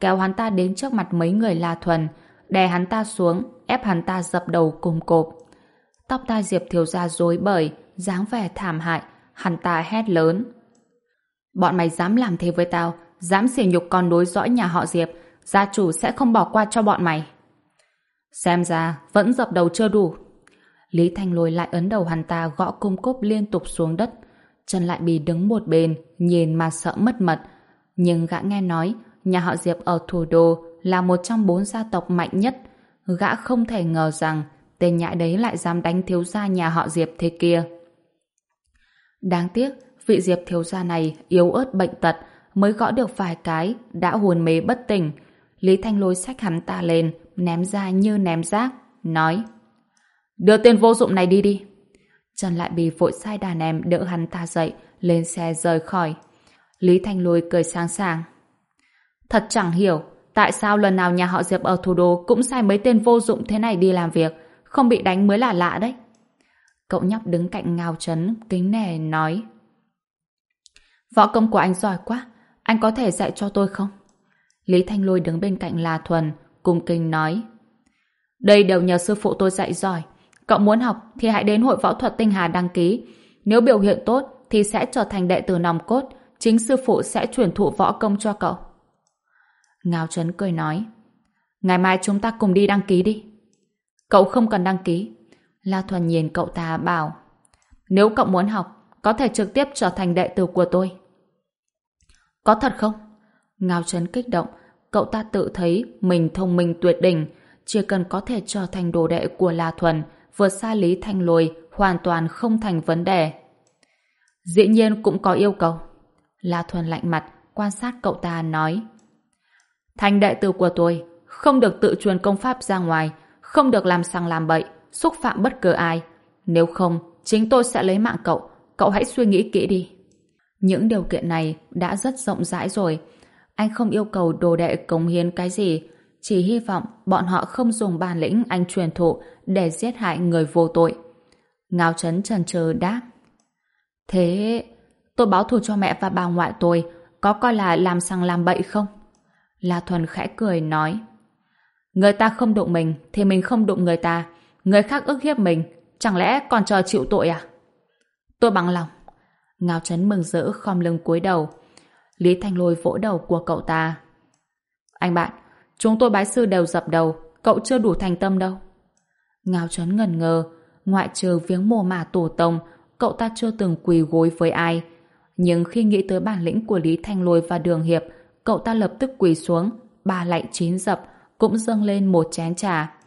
kéo hắn ta đến trước mặt mấy người La Thuần, đè hắn ta xuống, ép hắn ta dập đầu cùng cộp. Tóc tai Diệp Thiều ra rối bời, dáng vẻ thảm hại, hắn ta hét lớn. Bọn mày dám làm thế với tao, dám xỉ nhục con đối dõi nhà họ Diệp, gia chủ sẽ không bỏ qua cho bọn mày. Xem ra, vẫn dập đầu chưa đủ. Lý Thanh Lôi lại ấn đầu hắn ta gõ cung cốp liên tục xuống đất. Trần Lại Bì đứng một bên, nhìn mà sợ mất mật. Nhưng gã nghe nói, nhà họ Diệp ở thủ đô là một trong bốn gia tộc mạnh nhất. Gã không thể ngờ rằng tên nhãi đấy lại dám đánh thiếu gia nhà họ Diệp thế kia. Đáng tiếc, vị Diệp thiếu gia này yếu ớt bệnh tật, mới gõ được vài cái, đã hồn mê bất tỉnh. Lý Thanh Lôi sách hắn ta lên, ném ra như ném rác, nói Đưa tên vô dụng này đi đi. Trần lại bị vội sai đàn em đỡ hắn ta dậy, lên xe rời khỏi. Lý Thanh Lôi cười sáng sàng. Thật chẳng hiểu, tại sao lần nào nhà họ Diệp ở thủ đô cũng sai mấy tên vô dụng thế này đi làm việc, không bị đánh mới là lạ đấy. Cậu nhóc đứng cạnh ngao chấn, kính nề nói. Võ công của anh giỏi quá, anh có thể dạy cho tôi không? Lý Thanh Lôi đứng bên cạnh La Thuần, cung kinh nói. Đây đều nhờ sư phụ tôi dạy giỏi. Cậu muốn học thì hãy đến hội võ thuật tinh hà đăng ký. Nếu biểu hiện tốt thì sẽ trở thành đệ tử nòng cốt. Chính sư phụ sẽ chuyển thụ võ công cho cậu. Ngao Trấn cười nói. Ngày mai chúng ta cùng đi đăng ký đi. Cậu không cần đăng ký. La Thuần nhìn cậu ta bảo. Nếu cậu muốn học, có thể trực tiếp trở thành đệ tử của tôi. Có thật không? Ngao Trấn kích động, cậu ta tự thấy mình thông minh tuyệt đỉnh, chỉ cần có thể trở thành đồ đệ của La Thuần, vượt xa Lý Thanh Lôi, hoàn toàn không thành vấn đề. Dĩ nhiên cũng có yêu cầu. La Thuần lạnh mặt, quan sát cậu ta nói. Thành đệ tử của tôi, không được tự truyền công pháp ra ngoài, không được làm sang làm bậy, xúc phạm bất cứ ai. Nếu không, chính tôi sẽ lấy mạng cậu, cậu hãy suy nghĩ kỹ đi. Những điều kiện này đã rất rộng rãi rồi, anh không yêu cầu đồ đệ cống hiến cái gì, chỉ hy vọng bọn họ không dùng bản lĩnh anh truyền thụ để giết hại người vô tội. Ngao Trấn trần chờ đáp. Thế, tôi báo thù cho mẹ và bà ngoại tôi, có coi là làm sang làm bậy không? La Thuần khẽ cười nói. Người ta không đụng mình, thì mình không đụng người ta. Người khác ức hiếp mình, chẳng lẽ còn chờ chịu tội à? Tôi bằng lòng. Ngao Trấn mừng rỡ khom lưng cúi đầu. Lý Thanh Lôi vỗ đầu của cậu ta. Anh bạn, chúng tôi bái sư đều dập đầu, cậu chưa đủ thành tâm đâu. Ngao Trấn ngần ngờ, ngoại trừ viếng mồ mả tổ tông, cậu ta chưa từng quỳ gối với ai. Nhưng khi nghĩ tới bản lĩnh của Lý Thanh Lôi và Đường Hiệp, cậu ta lập tức quỳ xuống, ba lạnh chín dập, cũng dâng lên một chén trà.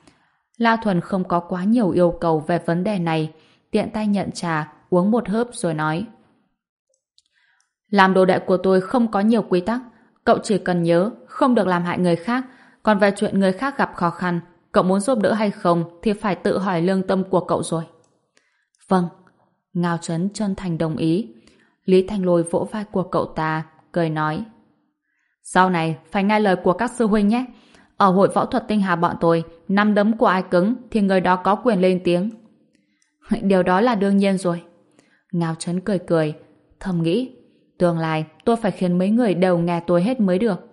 La Thuần không có quá nhiều yêu cầu về vấn đề này, tiện tay nhận trà, uống một hớp rồi nói. Làm đồ đệ của tôi không có nhiều quy tắc. Cậu chỉ cần nhớ không được làm hại người khác. Còn về chuyện người khác gặp khó khăn, cậu muốn giúp đỡ hay không thì phải tự hỏi lương tâm của cậu rồi. Vâng. Ngao Trấn chân thành đồng ý. Lý Thanh Lôi vỗ vai của cậu ta, cười nói. Sau này, phải nghe lời của các sư huynh nhé. Ở hội võ thuật tinh hà bọn tôi, năm đấm của ai cứng thì người đó có quyền lên tiếng. [laughs] Điều đó là đương nhiên rồi. Ngao Trấn cười cười, thầm nghĩ Tương lai, tôi phải khiến mấy người đều nghe tôi hết mới được.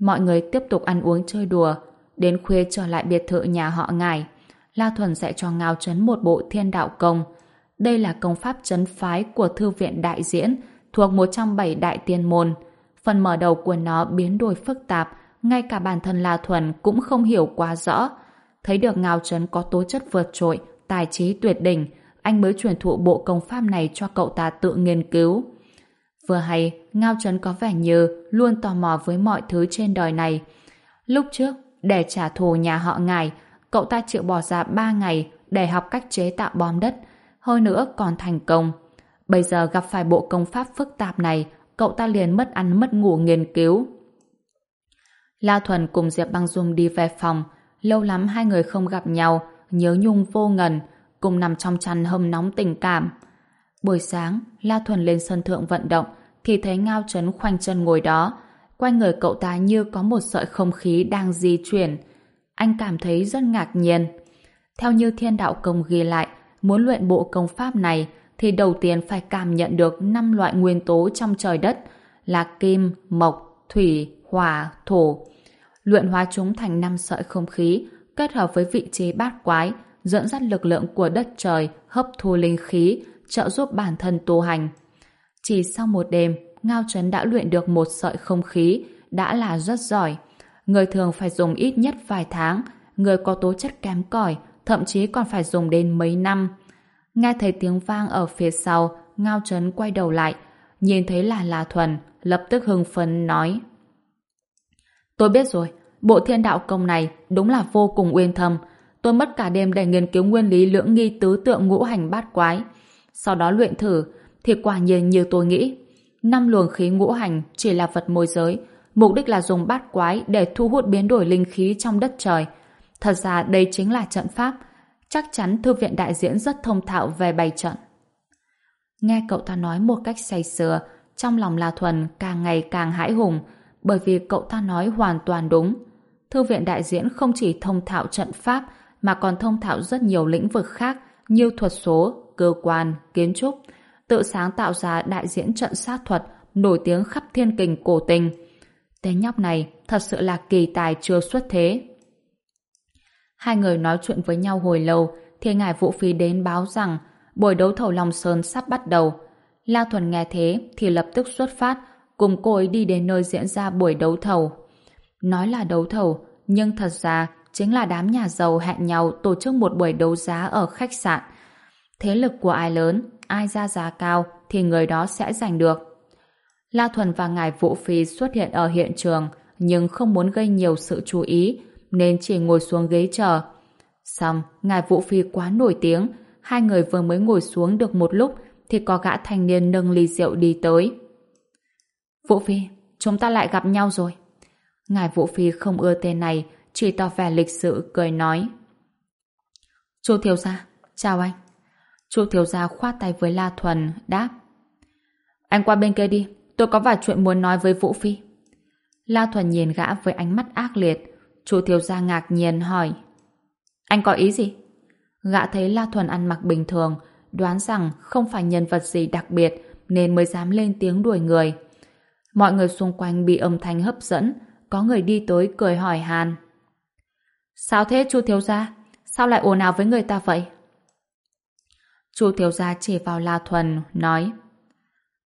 Mọi người tiếp tục ăn uống chơi đùa. Đến khuya trở lại biệt thự nhà họ ngài. La Thuần sẽ cho Ngao Trấn một bộ thiên đạo công. Đây là công pháp chấn phái của Thư viện Đại Diễn thuộc một trong bảy đại tiên môn. Phần mở đầu của nó biến đổi phức tạp, ngay cả bản thân La Thuần cũng không hiểu quá rõ. Thấy được Ngao Trấn có tố chất vượt trội, tài trí tuyệt đỉnh, anh mới truyền thụ bộ công pháp này cho cậu ta tự nghiên cứu. Vừa hay, Ngao Trấn có vẻ như luôn tò mò với mọi thứ trên đời này. Lúc trước, để trả thù nhà họ ngài, cậu ta chịu bỏ ra 3 ngày để học cách chế tạo bom đất, hơn nữa còn thành công. Bây giờ gặp phải bộ công pháp phức tạp này, cậu ta liền mất ăn mất ngủ nghiên cứu. La Thuần cùng Diệp Băng Dung đi về phòng, lâu lắm hai người không gặp nhau, nhớ nhung vô ngần, cùng nằm trong chăn hâm nóng tình cảm. Buổi sáng, La Thuần lên sân thượng vận động, thì thấy Ngao Trấn khoanh chân ngồi đó. Quanh người cậu ta như có một sợi không khí đang di chuyển. Anh cảm thấy rất ngạc nhiên. Theo như thiên đạo công ghi lại, muốn luyện bộ công pháp này thì đầu tiên phải cảm nhận được năm loại nguyên tố trong trời đất là kim, mộc, thủy, hỏa, thổ. Luyện hóa chúng thành năm sợi không khí kết hợp với vị trí bát quái dẫn dắt lực lượng của đất trời hấp thu linh khí trợ giúp bản thân tu hành. Chỉ sau một đêm, Ngao Trấn đã luyện được một sợi không khí, đã là rất giỏi. Người thường phải dùng ít nhất vài tháng, người có tố chất kém cỏi, thậm chí còn phải dùng đến mấy năm. Nghe thấy tiếng vang ở phía sau, Ngao Trấn quay đầu lại, nhìn thấy là La Thuần, lập tức hưng phấn nói. Tôi biết rồi, bộ thiên đạo công này đúng là vô cùng uyên thâm. Tôi mất cả đêm để nghiên cứu nguyên lý lưỡng nghi tứ tượng ngũ hành bát quái. Sau đó luyện thử, thì quả nhiên như tôi nghĩ. Năm luồng khí ngũ hành chỉ là vật môi giới, mục đích là dùng bát quái để thu hút biến đổi linh khí trong đất trời. Thật ra đây chính là trận pháp, chắc chắn thư viện đại diễn rất thông thạo về bày trận. Nghe cậu ta nói một cách say sưa, trong lòng La Thuần càng ngày càng hãi hùng, bởi vì cậu ta nói hoàn toàn đúng. Thư viện đại diễn không chỉ thông thạo trận pháp, mà còn thông thạo rất nhiều lĩnh vực khác như thuật số, cơ quan, kiến trúc, tự sáng tạo ra đại diễn trận sát thuật nổi tiếng khắp thiên kình cổ tình. Tên nhóc này thật sự là kỳ tài chưa xuất thế. Hai người nói chuyện với nhau hồi lâu thì ngài Vũ phí đến báo rằng buổi đấu thầu Long Sơn sắp bắt đầu. La Thuần nghe thế thì lập tức xuất phát cùng cô ấy đi đến nơi diễn ra buổi đấu thầu. Nói là đấu thầu nhưng thật ra chính là đám nhà giàu hẹn nhau tổ chức một buổi đấu giá ở khách sạn. Thế lực của ai lớn ai ra giá cao thì người đó sẽ giành được. La Thuần và Ngài Vũ Phi xuất hiện ở hiện trường nhưng không muốn gây nhiều sự chú ý nên chỉ ngồi xuống ghế chờ. Xong, Ngài Vũ Phi quá nổi tiếng hai người vừa mới ngồi xuống được một lúc thì có gã thanh niên nâng ly rượu đi tới. Vũ Phi, chúng ta lại gặp nhau rồi. Ngài Vũ Phi không ưa tên này chỉ tỏ vẻ lịch sự cười nói. Chú Thiếu Gia, chào anh. Chu thiếu gia khoát tay với La Thuần, đáp. Anh qua bên kia đi, tôi có vài chuyện muốn nói với Vũ Phi. La Thuần nhìn gã với ánh mắt ác liệt. Chu thiếu gia ngạc nhiên hỏi. Anh có ý gì? Gã thấy La Thuần ăn mặc bình thường, đoán rằng không phải nhân vật gì đặc biệt nên mới dám lên tiếng đuổi người. Mọi người xung quanh bị âm thanh hấp dẫn, có người đi tới cười hỏi Hàn. Sao thế chu thiếu gia? Sao lại ồn ào với người ta vậy? Chu thiếu gia chỉ vào La Thuần, nói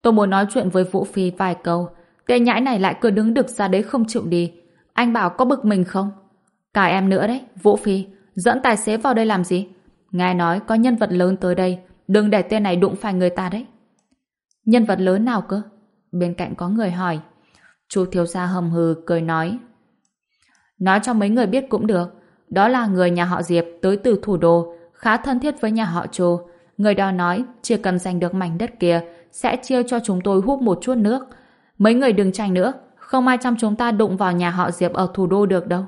Tôi muốn nói chuyện với Vũ Phi vài câu. Tên nhãi này lại cứ đứng đực ra đấy không chịu đi. Anh bảo có bực mình không? Cả em nữa đấy, Vũ Phi. Dẫn tài xế vào đây làm gì? Nghe nói có nhân vật lớn tới đây. Đừng để tên này đụng phải người ta đấy. Nhân vật lớn nào cơ? Bên cạnh có người hỏi. Chú thiếu gia hầm hừ cười nói. Nói cho mấy người biết cũng được. Đó là người nhà họ Diệp tới từ thủ đô, khá thân thiết với nhà họ Chu. Người đó nói chỉ cần giành được mảnh đất kia sẽ chia cho chúng tôi hút một chút nước. Mấy người đừng tranh nữa, không ai trong chúng ta đụng vào nhà họ Diệp ở thủ đô được đâu.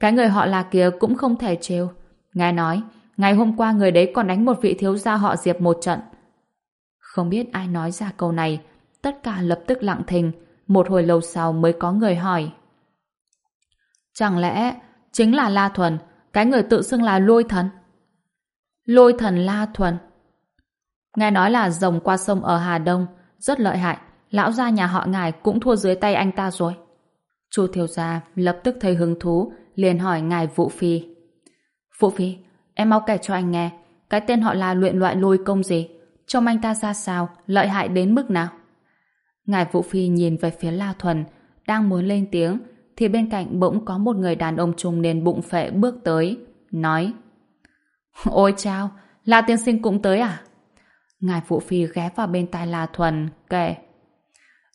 Cái người họ là kia cũng không thể trêu. Ngài nói, ngày hôm qua người đấy còn đánh một vị thiếu gia họ Diệp một trận. Không biết ai nói ra câu này, tất cả lập tức lặng thinh, một hồi lâu sau mới có người hỏi. Chẳng lẽ chính là La Thuần, cái người tự xưng là lôi thần? Lôi thần La Thuần. Nghe nói là rồng qua sông ở Hà Đông, rất lợi hại. Lão gia nhà họ ngài cũng thua dưới tay anh ta rồi. Chu thiếu gia lập tức thấy hứng thú, liền hỏi ngài Vũ Phi. Vũ Phi, em mau kể cho anh nghe, cái tên họ là luyện loại lôi công gì? Trông anh ta ra sao, lợi hại đến mức nào? Ngài Vũ Phi nhìn về phía La Thuần, đang muốn lên tiếng, thì bên cạnh bỗng có một người đàn ông trung niên bụng phệ bước tới, nói Ôi chao, La tiên sinh cũng tới à? Ngài Vũ Phi ghé vào bên tai La Thuần, kể.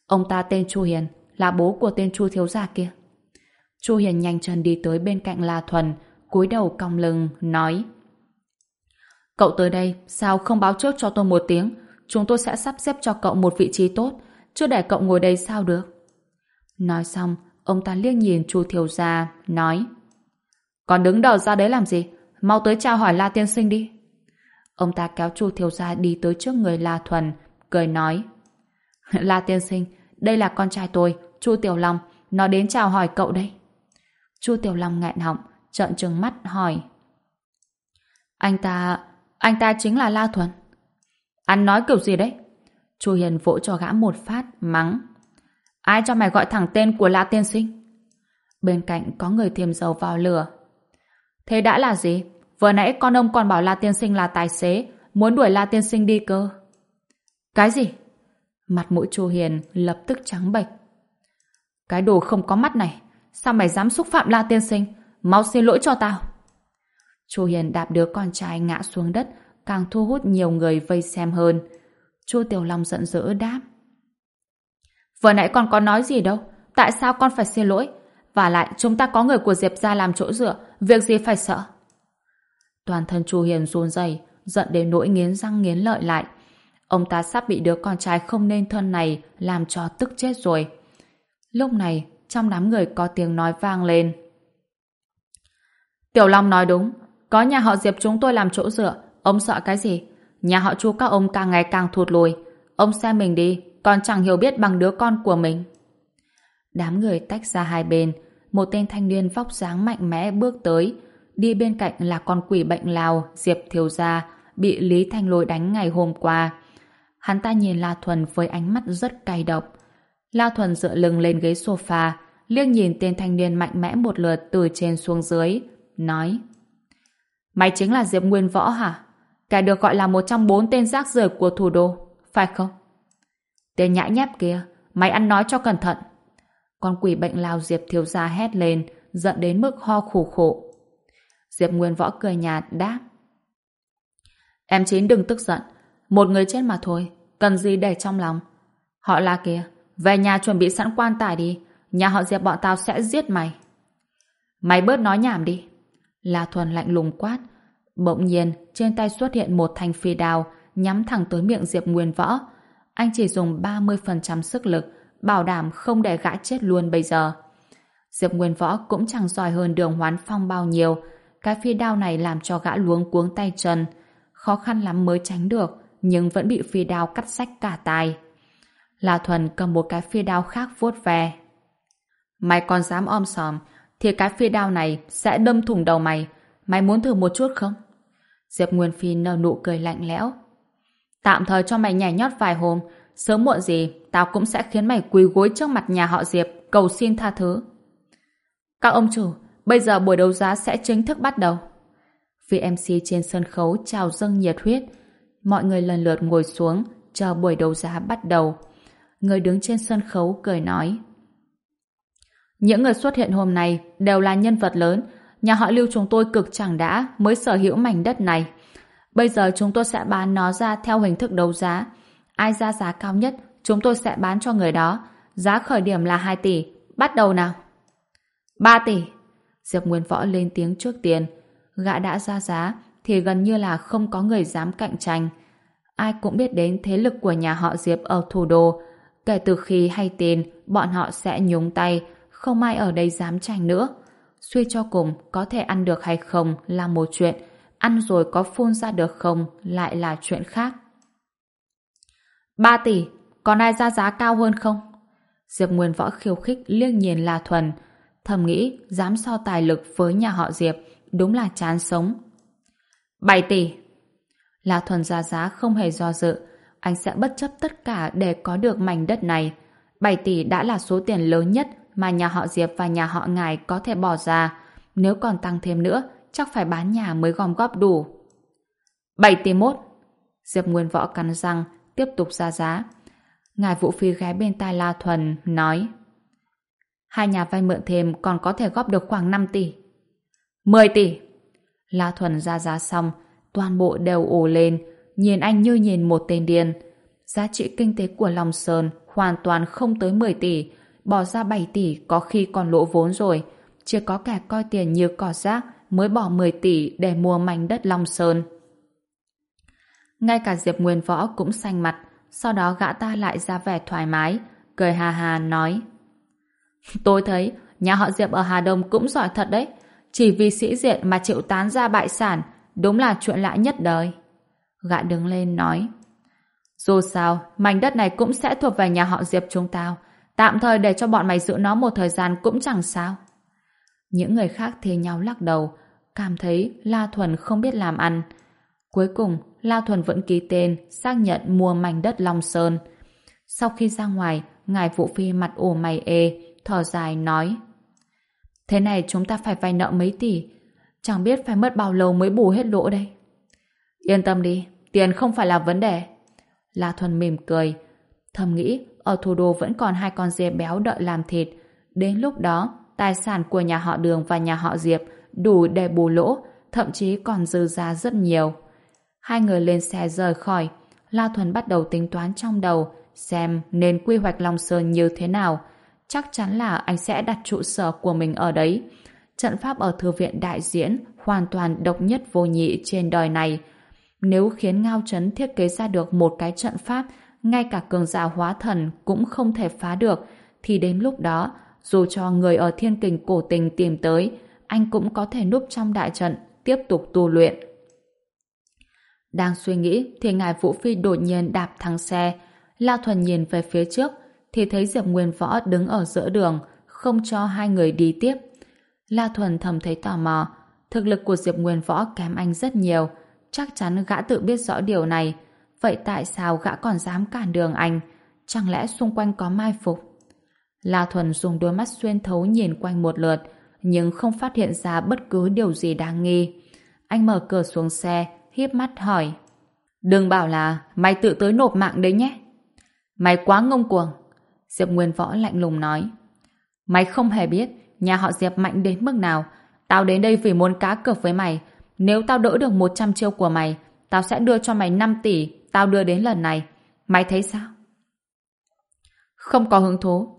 Ông ta tên Chu Hiền, là bố của tên Chu thiếu gia kia. Chu Hiền nhanh chân đi tới bên cạnh La Thuần, cúi đầu cong lưng, nói Cậu tới đây, sao không báo trước cho tôi một tiếng? Chúng tôi sẽ sắp xếp cho cậu một vị trí tốt, chứ để cậu ngồi đây sao được? Nói xong, ông ta liếc nhìn Chu thiếu gia, nói Còn đứng đầu ra đấy làm gì? Mau tới chào hỏi La Tiên Sinh đi. Ông ta kéo Chu thiếu gia đi tới trước người La Thuần, cười nói [laughs] La Tiên Sinh, đây là con trai tôi, Chu Tiểu Long, nó đến chào hỏi cậu đây. Chu Tiểu Long nghẹn họng, trợn trừng mắt hỏi. Anh ta, anh ta chính là La Thuần. Anh nói kiểu gì đấy? Chu Hiền vỗ cho gã một phát, mắng. Ai cho mày gọi thẳng tên của La Tiên Sinh? Bên cạnh có người thêm dầu vào lửa. Thế đã là gì? Vừa nãy con ông còn bảo La Tiên Sinh là tài xế, muốn đuổi La Tiên Sinh đi cơ. Cái gì? Mặt mũi Chu Hiền lập tức trắng bệch. Cái đồ không có mắt này, sao mày dám xúc phạm La Tiên Sinh? Mau xin lỗi cho tao. Chu Hiền đạp đứa con trai ngã xuống đất, càng thu hút nhiều người vây xem hơn. Chu Tiểu Long giận dữ đáp. Vừa nãy con có nói gì đâu, tại sao con phải xin lỗi? Và lại chúng ta có người của Diệp ra làm chỗ dựa, việc gì phải sợ? Toàn thân Chu Hiền run rẩy, giận đến nỗi nghiến răng nghiến lợi lại. Ông ta sắp bị đứa con trai không nên thân này làm cho tức chết rồi. Lúc này, trong đám người có tiếng nói vang lên. Tiểu Long nói đúng, có nhà họ Diệp chúng tôi làm chỗ dựa, ông sợ cái gì? Nhà họ Chu các ông càng ngày càng thụt lùi. Ông xem mình đi, còn chẳng hiểu biết bằng đứa con của mình. Đám người tách ra hai bên, một tên thanh niên vóc dáng mạnh mẽ bước tới, đi bên cạnh là con quỷ bệnh Lào, Diệp Thiều Gia, bị Lý Thanh Lôi đánh ngày hôm qua. Hắn ta nhìn La Thuần với ánh mắt rất cay độc. La Thuần dựa lưng lên ghế sofa, liếc nhìn tên thanh niên mạnh mẽ một lượt từ trên xuống dưới, nói Mày chính là Diệp Nguyên Võ hả? Kẻ được gọi là một trong bốn tên rác rưởi của thủ đô, phải không? Tên nhãi nhép kia, mày ăn nói cho cẩn thận. Con quỷ bệnh lao Diệp thiếu gia hét lên, giận đến mức ho khủ khổ. Diệp Nguyên Võ cười nhạt, đáp. Em Chín đừng tức giận, một người chết mà thôi, cần gì để trong lòng. Họ là kia, về nhà chuẩn bị sẵn quan tài đi, nhà họ Diệp bọn tao sẽ giết mày. Mày bớt nói nhảm đi. La Thuần lạnh lùng quát. Bỗng nhiên, trên tay xuất hiện một thanh phi đao, nhắm thẳng tới miệng Diệp Nguyên Võ. Anh chỉ dùng 30% sức lực, bảo đảm không để gã chết luôn bây giờ. Diệp Nguyên Võ cũng chẳng giỏi hơn đường hoán phong bao nhiêu. Cái phi đao này làm cho gã luống cuống tay chân. Khó khăn lắm mới tránh được, nhưng vẫn bị phi đao cắt sách cả tay. La Thuần cầm một cái phi đao khác vuốt ve. Mày còn dám om sòm, thì cái phi đao này sẽ đâm thủng đầu mày. Mày muốn thử một chút không? Diệp Nguyên Phi nở nụ cười lạnh lẽo. Tạm thời cho mày nhảy nhót vài hôm, sớm muộn gì tao cũng sẽ khiến mày quỳ gối trước mặt nhà họ Diệp cầu xin tha thứ. Các ông chủ, bây giờ buổi đấu giá sẽ chính thức bắt đầu. Vị MC trên sân khấu chào dâng nhiệt huyết. Mọi người lần lượt ngồi xuống, chờ buổi đấu giá bắt đầu. Người đứng trên sân khấu cười nói. Những người xuất hiện hôm nay đều là nhân vật lớn. Nhà họ lưu chúng tôi cực chẳng đã mới sở hữu mảnh đất này. Bây giờ chúng tôi sẽ bán nó ra theo hình thức đấu giá. Ai ra giá cao nhất, chúng tôi sẽ bán cho người đó. Giá khởi điểm là 2 tỷ. Bắt đầu nào. 3 tỷ. Diệp Nguyên Võ lên tiếng trước tiền. Gã đã ra giá thì gần như là không có người dám cạnh tranh. Ai cũng biết đến thế lực của nhà họ Diệp ở thủ đô. Kể từ khi hay tin, bọn họ sẽ nhúng tay, không ai ở đây dám tranh nữa. Suy cho cùng, có thể ăn được hay không là một chuyện, ăn rồi có phun ra được không lại là chuyện khác. 3 tỷ, còn ai ra giá cao hơn không? Diệp Nguyên Võ khiêu khích liếc nhìn La Thuần, thầm nghĩ dám so tài lực với nhà họ Diệp, đúng là chán sống. 7 tỷ. La Thuần ra giá không hề do dự, anh sẽ bất chấp tất cả để có được mảnh đất này. 7 tỷ đã là số tiền lớn nhất mà nhà họ Diệp và nhà họ Ngài có thể bỏ ra. Nếu còn tăng thêm nữa, chắc phải bán nhà mới gom góp đủ. 7 tỷ mốt. Diệp Nguyên Võ cắn răng, tiếp tục ra giá. Ngài Vũ Phi ghé bên tai La Thuần, nói Hai nhà vay mượn thêm còn có thể góp được khoảng 5 tỷ. 10 tỷ. La Thuần ra giá xong, toàn bộ đều ồ lên, nhìn anh như nhìn một tên điên. Giá trị kinh tế của Long Sơn hoàn toàn không tới 10 tỷ, bỏ ra 7 tỷ có khi còn lỗ vốn rồi. chưa có kẻ coi tiền như cỏ rác mới bỏ 10 tỷ để mua mảnh đất Long Sơn. Ngay cả Diệp Nguyên Võ cũng xanh mặt, sau đó gã ta lại ra vẻ thoải mái, cười hà hà nói [laughs] Tôi thấy nhà họ Diệp ở Hà Đông cũng giỏi thật đấy, chỉ vì sĩ diện mà chịu tán ra bại sản, đúng là chuyện lạ nhất đời. Gã đứng lên nói Dù sao, mảnh đất này cũng sẽ thuộc về nhà họ Diệp chúng tao, tạm thời để cho bọn mày giữ nó một thời gian cũng chẳng sao. Những người khác thì nhau lắc đầu, cảm thấy La Thuần không biết làm ăn. Cuối cùng, La Thuần vẫn ký tên, xác nhận mua mảnh đất Long Sơn. Sau khi ra ngoài, ngài Vũ Phi mặt ủ mày ê, thở dài nói Thế này chúng ta phải vay nợ mấy tỷ, chẳng biết phải mất bao lâu mới bù hết lỗ đây. Yên tâm đi, tiền không phải là vấn đề. La Thuần mỉm cười, thầm nghĩ ở thủ đô vẫn còn hai con dê béo đợi làm thịt. Đến lúc đó, tài sản của nhà họ Đường và nhà họ Diệp đủ để bù lỗ, thậm chí còn dư ra rất nhiều. Hai người lên xe rời khỏi, La Thuần bắt đầu tính toán trong đầu xem nên quy hoạch Long Sơn như thế nào. Chắc chắn là anh sẽ đặt trụ sở của mình ở đấy. Trận pháp ở thư viện đại diễn hoàn toàn độc nhất vô nhị trên đời này. Nếu khiến Ngao Trấn thiết kế ra được một cái trận pháp ngay cả cường giả hóa thần cũng không thể phá được thì đến lúc đó, dù cho người ở thiên kình cổ tình tìm tới, anh cũng có thể núp trong đại trận, tiếp tục tu luyện. Đang suy nghĩ thì ngài Vũ Phi đột nhiên đạp thắng xe. La Thuần nhìn về phía trước thì thấy Diệp Nguyên Võ đứng ở giữa đường, không cho hai người đi tiếp. La Thuần thầm thấy tò mò, thực lực của Diệp Nguyên Võ kém anh rất nhiều chắc chắn gã tự biết rõ điều này vậy tại sao gã còn dám cản đường anh chẳng lẽ xung quanh có mai phục La Thuần dùng đôi mắt xuyên thấu nhìn quanh một lượt nhưng không phát hiện ra bất cứ điều gì đáng nghi anh mở cửa xuống xe hiếp mắt hỏi Đừng bảo là mày tự tới nộp mạng đấy nhé. Mày quá ngông cuồng. Diệp Nguyên Võ lạnh lùng nói. Mày không hề biết nhà họ Diệp mạnh đến mức nào. Tao đến đây vì muốn cá cược với mày. Nếu tao đỡ được 100 chiêu của mày, tao sẽ đưa cho mày 5 tỷ tao đưa đến lần này. Mày thấy sao? Không có hứng thú.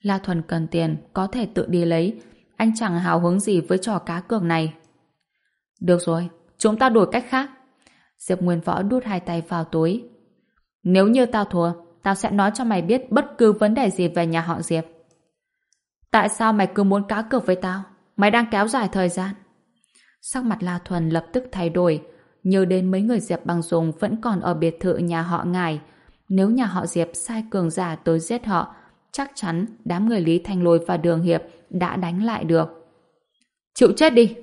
La Thuần cần tiền, có thể tự đi lấy. Anh chẳng hào hứng gì với trò cá cược này. Được rồi, chúng ta đổi cách khác. Diệp Nguyên Võ đút hai tay vào túi. Nếu như tao thua, tao sẽ nói cho mày biết bất cứ vấn đề gì về nhà họ Diệp. Tại sao mày cứ muốn cá cược với tao? Mày đang kéo dài thời gian. Sắc mặt La Thuần lập tức thay đổi, nhớ đến mấy người Diệp Băng Dung vẫn còn ở biệt thự nhà họ ngài. Nếu nhà họ Diệp sai cường giả tới giết họ, chắc chắn đám người Lý Thanh Lôi và Đường Hiệp đã đánh lại được. Chịu chết đi!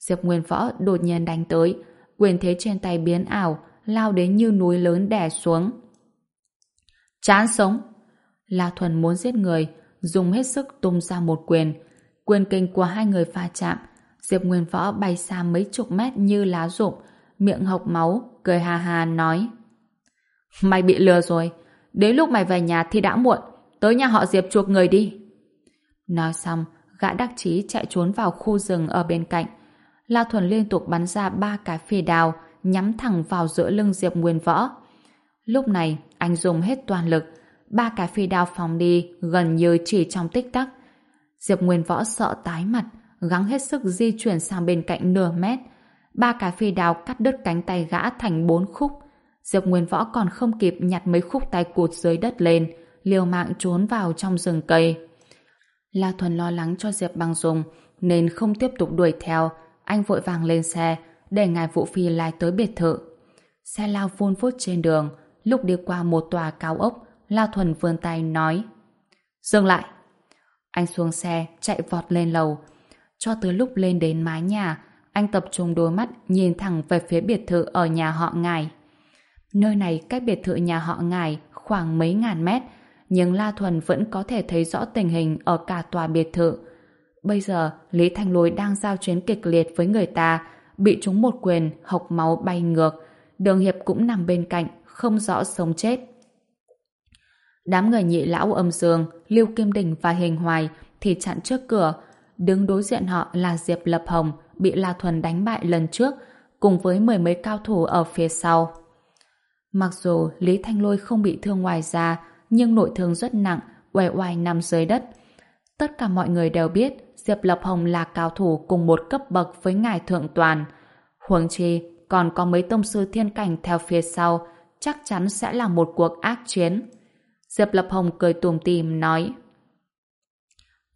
Diệp Nguyên Võ đột nhiên đánh tới, quyền thế trên tay biến ảo, lao đến như núi lớn đè xuống. Chán sống! La Thuần muốn giết người, dùng hết sức tung ra một quyền. Quyền kinh của hai người pha chạm, Diệp Nguyên Võ bay xa mấy chục mét như lá rụng, miệng hộc máu, cười hà hà nói. Mày bị lừa rồi, đến lúc mày về nhà thì đã muộn, tới nhà họ Diệp chuộc người đi. Nói xong, gã đắc chí chạy trốn vào khu rừng ở bên cạnh. La Thuần liên tục bắn ra ba cái phi đào, nhắm thẳng vào giữa lưng Diệp Nguyên Võ. Lúc này, anh dùng hết toàn lực, ba cái phi đao phòng đi gần như chỉ trong tích tắc. Diệp Nguyên Võ sợ tái mặt, gắng hết sức di chuyển sang bên cạnh nửa mét. Ba cái phi đao cắt đứt cánh tay gã thành bốn khúc. Diệp Nguyên Võ còn không kịp nhặt mấy khúc tay cụt dưới đất lên, liều mạng trốn vào trong rừng cây. La Thuần lo lắng cho Diệp Băng Dung nên không tiếp tục đuổi theo, anh vội vàng lên xe để ngài Vũ Phi lái tới biệt thự. Xe lao vun vút trên đường, lúc đi qua một tòa cao ốc, La Thuần vươn tay nói Dừng lại! Anh xuống xe, chạy vọt lên lầu. Cho tới lúc lên đến mái nhà, anh tập trung đôi mắt nhìn thẳng về phía biệt thự ở nhà họ ngài. Nơi này cách biệt thự nhà họ ngài khoảng mấy ngàn mét, nhưng La Thuần vẫn có thể thấy rõ tình hình ở cả tòa biệt thự. Bây giờ, Lý Thanh Lôi đang giao chiến kịch liệt với người ta, bị trúng một quyền, hộc máu bay ngược. Đường Hiệp cũng nằm bên cạnh, không rõ sống chết. Đám người nhị lão âm dương, Lưu Kim Đình và Hình Hoài thì chặn trước cửa. Đứng đối diện họ là Diệp Lập Hồng, bị La Thuần đánh bại lần trước, cùng với mười mấy cao thủ ở phía sau. Mặc dù Lý Thanh Lôi không bị thương ngoài da, nhưng nội thương rất nặng, uể oai nằm dưới đất. Tất cả mọi người đều biết Diệp Lập Hồng là cao thủ cùng một cấp bậc với ngài thượng toàn. Huống chi, còn có mấy tông sư thiên cảnh theo phía sau, chắc chắn sẽ là một cuộc ác chiến. Diệp Lập Hồng cười tùm tìm nói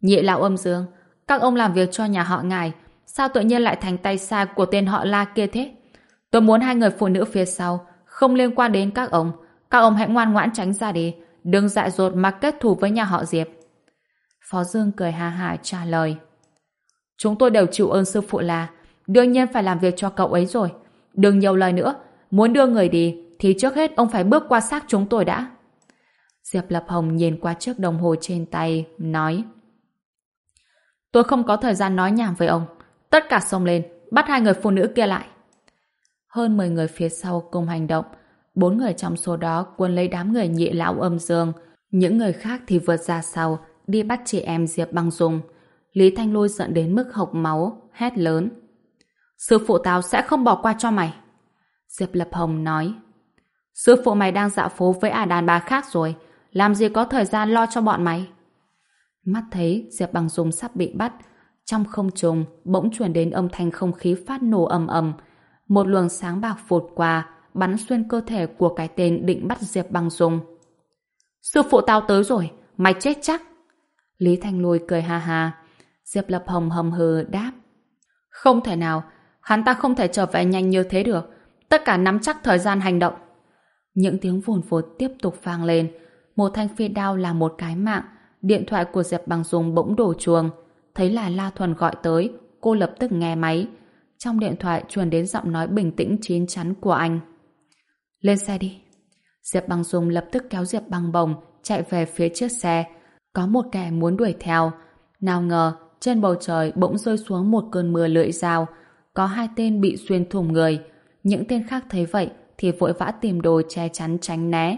Nhị lão âm dương, các ông làm việc cho nhà họ ngài, sao tự nhiên lại thành tay sai của tên họ La kia thế? Tôi muốn hai người phụ nữ phía sau, không liên quan đến các ông. Các ông hãy ngoan ngoãn tránh ra đi, đừng dại dột mà kết thù với nhà họ Diệp. Phó Dương cười hà hà trả lời. Chúng tôi đều chịu ơn sư phụ là đương nhiên phải làm việc cho cậu ấy rồi. Đừng nhiều lời nữa, muốn đưa người đi thì trước hết ông phải bước qua xác chúng tôi đã. Diệp Lập Hồng nhìn qua chiếc đồng hồ trên tay, nói Tôi không có thời gian nói nhảm với ông. Tất cả xông lên, bắt hai người phụ nữ kia lại. Hơn 10 người phía sau cùng hành động. Bốn người trong số đó quân lấy đám người nhị lão âm dương. Những người khác thì vượt ra sau, đi bắt chị em Diệp băng dùng. Lý Thanh Lôi giận đến mức hộc máu, hét lớn. Sư phụ tao sẽ không bỏ qua cho mày. Diệp Lập Hồng nói. Sư phụ mày đang dạo phố với ả đàn bà khác rồi. Làm gì có thời gian lo cho bọn mày. Mắt thấy Diệp Bằng Dung sắp bị bắt. Trong không trùng, bỗng truyền đến âm thanh không khí phát nổ ầm ầm. Một luồng sáng bạc phụt qua, bắn xuyên cơ thể của cái tên định bắt Diệp Bằng Dung. Sư phụ tao tới rồi, mày chết chắc. Lý Thanh Lôi cười ha ha. Diệp Lập Hồng hầm hừ đáp. Không thể nào, hắn ta không thể trở về nhanh như thế được. Tất cả nắm chắc thời gian hành động. Những tiếng vồn vột tiếp tục vang lên. Một thanh phi đao là một cái mạng. Điện thoại của Diệp Bằng Dung bỗng đổ chuông. Thấy là La Thuần gọi tới, cô lập tức nghe máy. Trong điện thoại truyền đến giọng nói bình tĩnh chín chắn của anh. Lên xe đi. Diệp Bằng Dung lập tức kéo Diệp Bằng Bồng chạy về phía chiếc xe. Có một kẻ muốn đuổi theo. Nào ngờ, trên bầu trời bỗng rơi xuống một cơn mưa lưỡi dao. Có hai tên bị xuyên thủng người. Những tên khác thấy vậy thì vội vã tìm đồ che chắn tránh né.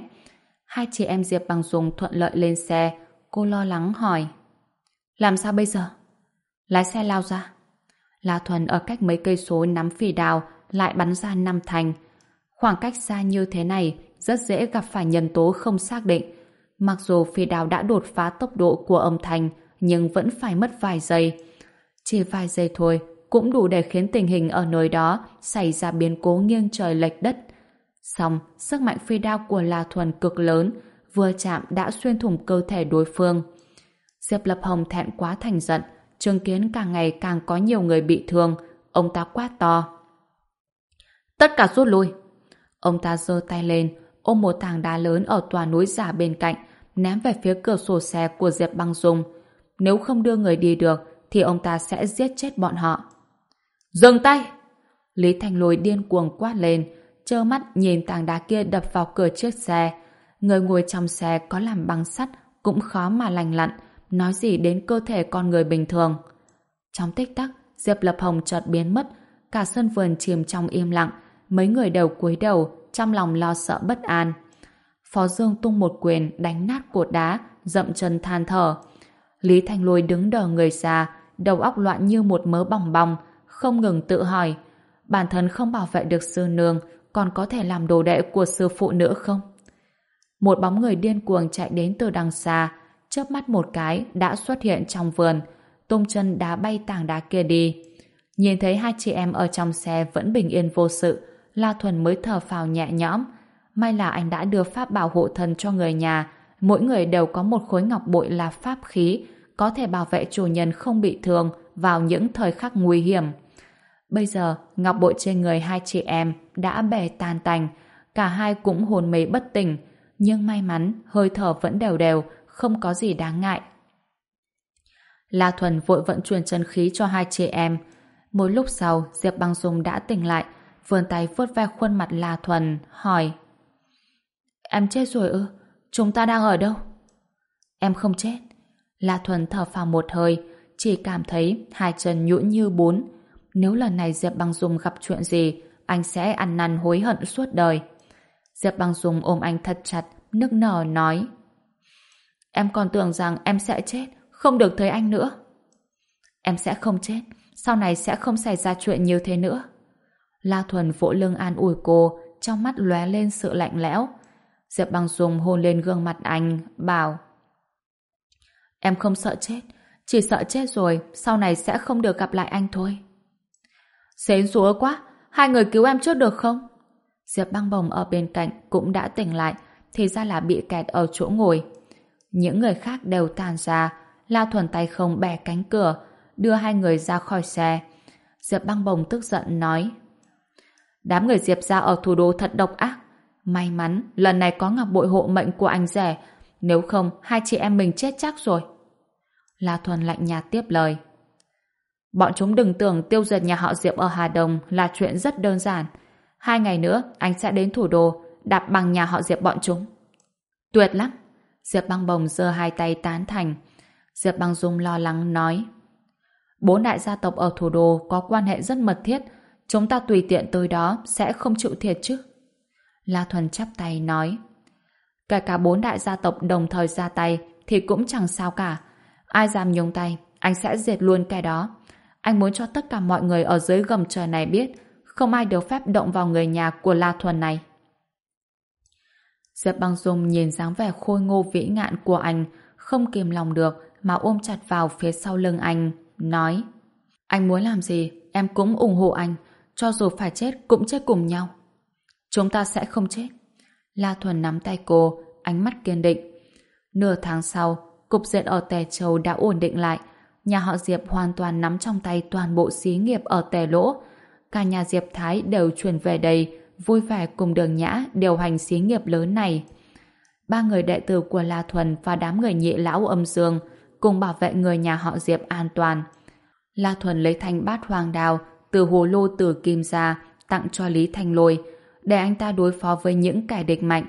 Hai chị em Diệp Bằng Dung thuận lợi lên xe. Cô lo lắng hỏi. Làm sao bây giờ? Lái xe lao ra. La Thuần ở cách mấy cây số nắm phỉ đào lại bắn ra năm thành. Khoảng cách xa như thế này rất dễ gặp phải nhân tố không xác định. Mặc dù phi đào đã đột phá tốc độ của âm thanh nhưng vẫn phải mất vài giây. Chỉ vài giây thôi cũng đủ để khiến tình hình ở nơi đó xảy ra biến cố nghiêng trời lệch đất. Xong, sức mạnh phi đao của La Thuần cực lớn, vừa chạm đã xuyên thủng cơ thể đối phương. Diệp Lập Hồng thẹn quá thành giận, chứng kiến càng ngày càng có nhiều người bị thương, ông ta quát to. Tất cả rút lui! Ông ta giơ tay lên, ôm một tảng đá lớn ở tòa núi giả bên cạnh, ném về phía cửa sổ xe của Diệp Băng Dung. Nếu không đưa người đi được, thì ông ta sẽ giết chết bọn họ. Dừng tay! Lý Thành Lôi điên cuồng quát lên, trơ mắt nhìn tảng đá kia đập vào cửa chiếc xe. Người ngồi trong xe có làm bằng sắt cũng khó mà lành lặn, nói gì đến cơ thể con người bình thường. Trong tích tắc, Diệp Lập Hồng chợt biến mất, cả sân vườn chìm trong im lặng, mấy người đều cúi đầu, trong lòng lo sợ bất an. Phó Dương tung một quyền đánh nát cột đá, dậm chân than thở. Lý Thanh Lôi đứng đờ người ra, đầu óc loạn như một mớ bòng bong, không ngừng tự hỏi, bản thân không bảo vệ được sư nương, còn có thể làm đồ đệ của sư phụ nữa không? Một bóng người điên cuồng chạy đến từ đằng xa, chớp mắt một cái đã xuất hiện trong vườn, tung chân đá bay tảng đá kia đi. Nhìn thấy hai chị em ở trong xe vẫn bình yên vô sự, La Thuần mới thở phào nhẹ nhõm. May là anh đã đưa pháp bảo hộ thần cho người nhà, mỗi người đều có một khối ngọc bội là pháp khí, có thể bảo vệ chủ nhân không bị thương vào những thời khắc nguy hiểm. Bây giờ, ngọc bội trên người hai chị em đã bẻ tan tành, cả hai cũng hồn mê bất tỉnh, nhưng may mắn hơi thở vẫn đều đều, không có gì đáng ngại. La Thuần vội vận chuyển chân khí cho hai chị em. Một lúc sau, Diệp Băng Dung đã tỉnh lại, vươn tay vuốt ve khuôn mặt La Thuần, hỏi Em chết rồi ư? Chúng ta đang ở đâu? Em không chết. La Thuần thở phào một hơi, chỉ cảm thấy hai chân nhũn như bún. Nếu lần này Diệp Băng Dung gặp chuyện gì, anh sẽ ăn năn hối hận suốt đời. Diệp Băng Dung ôm anh thật chặt, nức nở nói Em còn tưởng rằng em sẽ chết, không được thấy anh nữa. Em sẽ không chết, sau này sẽ không xảy ra chuyện như thế nữa. La Thuần vỗ lưng an ủi cô, trong mắt lóe lên sự lạnh lẽo. Diệp Băng Dung hôn lên gương mặt anh, bảo Em không sợ chết, chỉ sợ chết rồi, sau này sẽ không được gặp lại anh thôi. Xến rúa quá, hai người cứu em trước được không? Diệp băng bồng ở bên cạnh cũng đã tỉnh lại, thì ra là bị kẹt ở chỗ ngồi. Những người khác đều tàn ra, La Thuần tay không bẻ cánh cửa, đưa hai người ra khỏi xe. Diệp băng bồng tức giận nói Đám người Diệp ra ở thủ đô thật độc ác. May mắn, lần này có ngọc bội hộ mệnh của anh rẻ, nếu không, hai chị em mình chết chắc rồi. La Thuần lạnh nhạt tiếp lời. Bọn chúng đừng tưởng tiêu diệt nhà họ Diệp ở Hà Đông là chuyện rất đơn giản. Hai ngày nữa, anh sẽ đến thủ đô, đạp bằng nhà họ Diệp bọn chúng. Tuyệt lắm! Diệp băng bồng giơ hai tay tán thành. Diệp băng dung lo lắng nói. Bốn đại gia tộc ở thủ đô có quan hệ rất mật thiết. Chúng ta tùy tiện tới đó sẽ không chịu thiệt chứ. La Thuần chắp tay nói. Kể cả bốn đại gia tộc đồng thời ra tay thì cũng chẳng sao cả. Ai dám nhúng tay, anh sẽ diệt luôn cái đó. Anh muốn cho tất cả mọi người ở dưới gầm trời này biết không ai được phép động vào người nhà của La Thuần này. Diệp Băng Dung nhìn dáng vẻ khôi ngô vĩ ngạn của anh, không kìm lòng được mà ôm chặt vào phía sau lưng anh, nói Anh muốn làm gì, em cũng ủng hộ anh, cho dù phải chết cũng chết cùng nhau. Chúng ta sẽ không chết. La Thuần nắm tay cô, ánh mắt kiên định. Nửa tháng sau, cục diện ở Tè Châu đã ổn định lại. Nhà họ Diệp hoàn toàn nắm trong tay toàn bộ xí nghiệp ở Tè Lỗ. Cả nhà Diệp Thái đều chuyển về đây, vui vẻ cùng đường nhã điều hành xí nghiệp lớn này. Ba người đệ tử của La Thuần và đám người nhị lão âm dương cùng bảo vệ người nhà họ Diệp an toàn. La Thuần lấy thanh bát hoàng đào từ hồ lô tử kim ra tặng cho Lý Thanh Lôi để anh ta đối phó với những kẻ địch mạnh.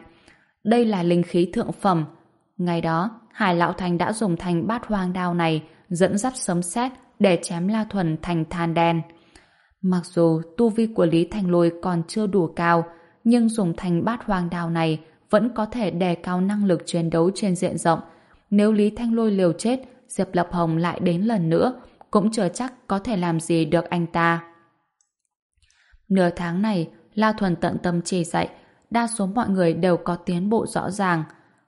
Đây là linh khí thượng phẩm. Ngày đó, Hải Lão Thành đã dùng thanh bát hoang đao này dẫn dắt sấm sét để chém La Thuần thành than đen. Mặc dù tu vi của Lý Thành Lôi còn chưa đủ cao, nhưng dùng thành bát hoàng đào này vẫn có thể đề cao năng lực chiến đấu trên diện rộng. Nếu Lý Thanh Lôi liều chết, Diệp Lập Hồng lại đến lần nữa, cũng chưa chắc có thể làm gì được anh ta. Nửa tháng này, La Thuần tận tâm chỉ dạy, đa số mọi người đều có tiến bộ rõ ràng.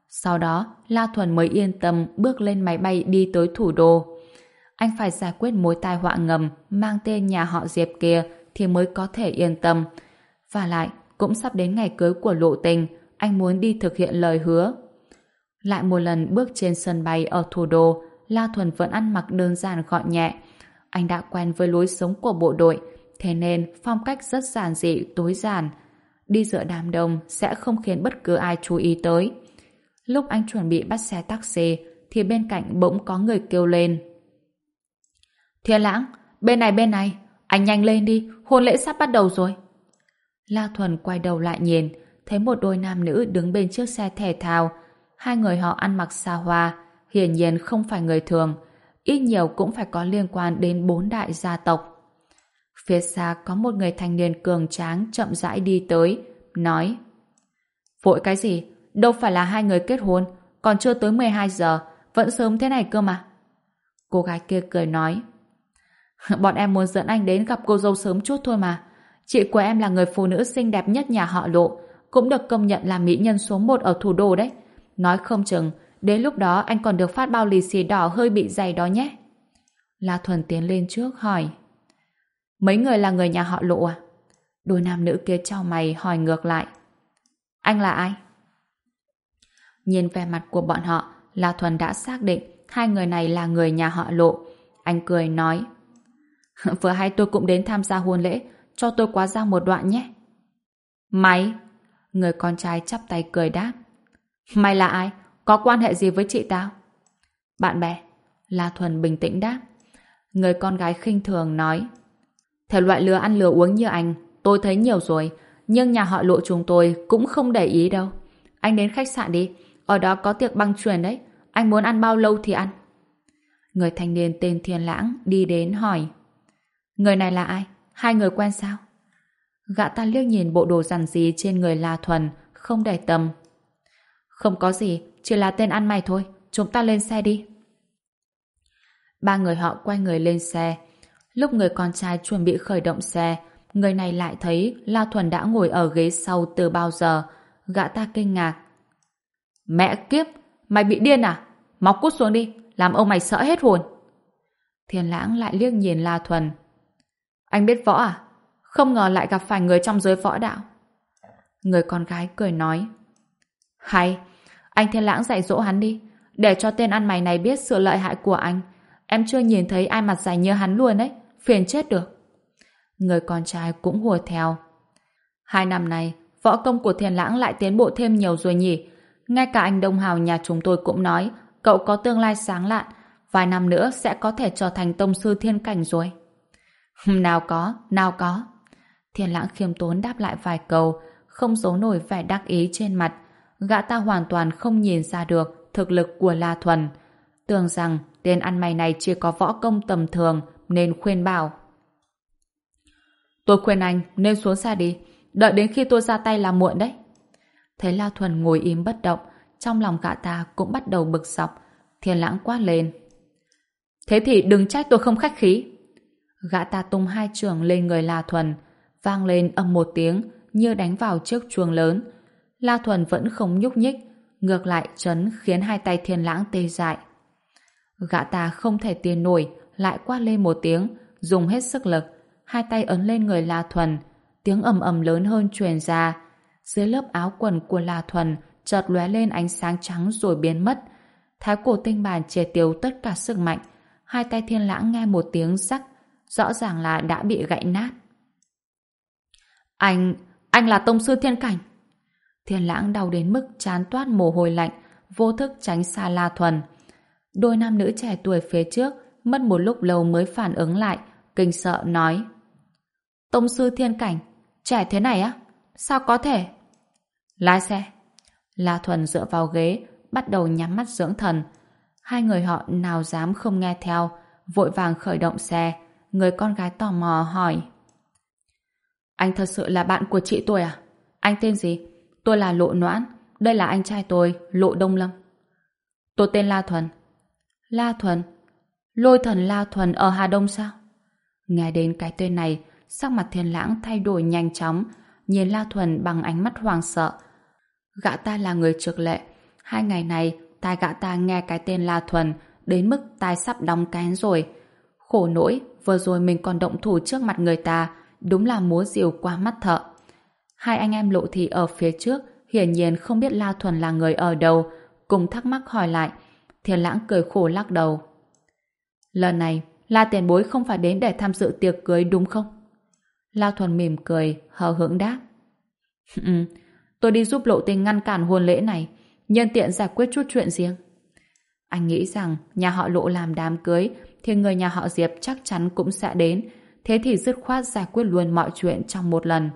Sau đó, La Thuần mới yên tâm bước lên máy bay đi tới thủ đô. Anh phải giải quyết mối tai họa ngầm mang tên nhà họ Diệp kia thì mới có thể yên tâm. Và lại, cũng sắp đến ngày cưới của lộ tình, anh muốn đi thực hiện lời hứa. Lại một lần bước trên sân bay ở thủ đô, La Thuần vẫn ăn mặc đơn giản gọn nhẹ. Anh đã quen với lối sống của bộ đội, thế nên phong cách rất giản dị, tối giản. Đi giữa đám đông sẽ không khiến bất cứ ai chú ý tới. Lúc anh chuẩn bị bắt xe taxi thì bên cạnh bỗng có người kêu lên. Thiên lãng, bên này bên này, anh nhanh lên đi, hôn lễ sắp bắt đầu rồi. La Thuần quay đầu lại nhìn, thấy một đôi nam nữ đứng bên chiếc xe thể thao. Hai người họ ăn mặc xa hoa, hiển nhiên không phải người thường, ít nhiều cũng phải có liên quan đến bốn đại gia tộc. Phía xa có một người thanh niên cường tráng chậm rãi đi tới, nói Vội cái gì? Đâu phải là hai người kết hôn, còn chưa tới 12 giờ, vẫn sớm thế này cơ mà. Cô gái kia cười nói [laughs] Bọn em muốn dẫn anh đến gặp cô dâu sớm chút thôi mà. Chị của em là người phụ nữ xinh đẹp nhất nhà họ lộ, cũng được công nhận là mỹ nhân số 1 ở thủ đô đấy. Nói không chừng, đến lúc đó anh còn được phát bao lì xì đỏ hơi bị dày đó nhé. La Thuần tiến lên trước hỏi Mấy người là người nhà họ lộ à? Đôi nam nữ kia cho mày hỏi ngược lại. Anh là ai? Nhìn vẻ mặt của bọn họ, La Thuần đã xác định hai người này là người nhà họ lộ. Anh cười nói. [laughs] Vừa hay tôi cũng đến tham gia hôn lễ, cho tôi quá giang một đoạn nhé. Mày? Người con trai chắp tay cười đáp. Mày là ai? Có quan hệ gì với chị tao? Bạn bè. La Thuần bình tĩnh đáp. Người con gái khinh thường nói. Thể loại lừa ăn lừa uống như anh, tôi thấy nhiều rồi, nhưng nhà họ lộ chúng tôi cũng không để ý đâu. Anh đến khách sạn đi, ở đó có tiệc băng truyền đấy, anh muốn ăn bao lâu thì ăn. Người thanh niên tên Thiên Lãng đi đến hỏi. Người này là ai? Hai người quen sao? Gã ta liếc nhìn bộ đồ rằn gì trên người La Thuần, không để tâm. Không có gì, chỉ là tên ăn mày thôi, chúng ta lên xe đi. Ba người họ quay người lên xe, Lúc người con trai chuẩn bị khởi động xe, người này lại thấy La Thuần đã ngồi ở ghế sau từ bao giờ. Gã ta kinh ngạc. Mẹ kiếp, mày bị điên à? Móc cút xuống đi, làm ông mày sợ hết hồn. Thiên lãng lại liếc nhìn La Thuần. Anh biết võ à? Không ngờ lại gặp phải người trong giới võ đạo. Người con gái cười nói. Hay, anh Thiên lãng dạy dỗ hắn đi, để cho tên ăn mày này biết sự lợi hại của anh. Em chưa nhìn thấy ai mặt dài như hắn luôn ấy, phiền chết được. Người con trai cũng hùa theo. Hai năm này, võ công của Thiên lãng lại tiến bộ thêm nhiều rồi nhỉ. Ngay cả anh Đông Hào nhà chúng tôi cũng nói cậu có tương lai sáng lạn, vài năm nữa sẽ có thể trở thành tông sư thiên cảnh rồi nào có, nào có. Thiên lãng khiêm tốn đáp lại vài câu, không giấu nổi vẻ đắc ý trên mặt. Gã ta hoàn toàn không nhìn ra được thực lực của La Thuần. Tưởng rằng tên ăn mày này chỉ có võ công tầm thường nên khuyên bảo. Tôi khuyên anh nên xuống xa đi, đợi đến khi tôi ra tay là muộn đấy. Thấy La Thuần ngồi im bất động, trong lòng gã ta cũng bắt đầu bực sọc. Thiên lãng quát lên. Thế thì đừng trách tôi không khách khí. Gã ta tung hai trường lên người La Thuần, vang lên âm một tiếng như đánh vào chiếc chuông lớn. La Thuần vẫn không nhúc nhích, ngược lại chấn khiến hai tay thiên lãng tê dại. Gã ta không thể tiền nổi, lại quát lên một tiếng, dùng hết sức lực, hai tay ấn lên người La Thuần, tiếng ầm ầm lớn hơn truyền ra. Dưới lớp áo quần của La Thuần chợt lóe lên ánh sáng trắng rồi biến mất. Thái cổ tinh bàn triệt tiêu tất cả sức mạnh, hai tay thiên lãng nghe một tiếng sắc, rõ ràng là đã bị gãy nát. Anh, anh là tông sư thiên cảnh. Thiên lãng đau đến mức chán toát mồ hôi lạnh, vô thức tránh xa La Thuần. Đôi nam nữ trẻ tuổi phía trước mất một lúc lâu mới phản ứng lại, kinh sợ nói. Tông sư thiên cảnh, trẻ thế này á? Sao có thể? Lái xe. La Thuần dựa vào ghế, bắt đầu nhắm mắt dưỡng thần. Hai người họ nào dám không nghe theo, vội vàng khởi động xe. Người con gái tò mò hỏi. Anh thật sự là bạn của chị tôi à? Anh tên gì? Tôi là Lộ Noãn, đây là anh trai tôi, Lộ Đông Lâm. Tôi tên La Thuần. La Thuần? Lôi thần La Thuần ở Hà Đông sao? Nghe đến cái tên này, sắc mặt thiên lãng thay đổi nhanh chóng, nhìn La Thuần bằng ánh mắt hoàng sợ. Gã ta là người trực lệ. Hai ngày này, tai gã ta nghe cái tên La Thuần đến mức tai sắp đóng kén rồi. Khổ nỗi, vừa rồi mình còn động thủ trước mặt người ta, đúng là múa diều qua mắt thợ. Hai anh em lộ thị ở phía trước, hiển nhiên không biết La Thuần là người ở đâu, cùng thắc mắc hỏi lại. Thiên lãng cười khổ lắc đầu. Lần này, La tiền bối không phải đến để tham dự tiệc cưới đúng không? La Thuần mỉm cười, hờ hững đáp. ừ, tôi đi giúp lộ tình ngăn cản hôn lễ này, nhân tiện giải quyết chút chuyện riêng. Anh nghĩ rằng nhà họ lộ làm đám cưới thì người nhà họ Diệp chắc chắn cũng sẽ đến, thế thì dứt khoát giải quyết luôn mọi chuyện trong một lần.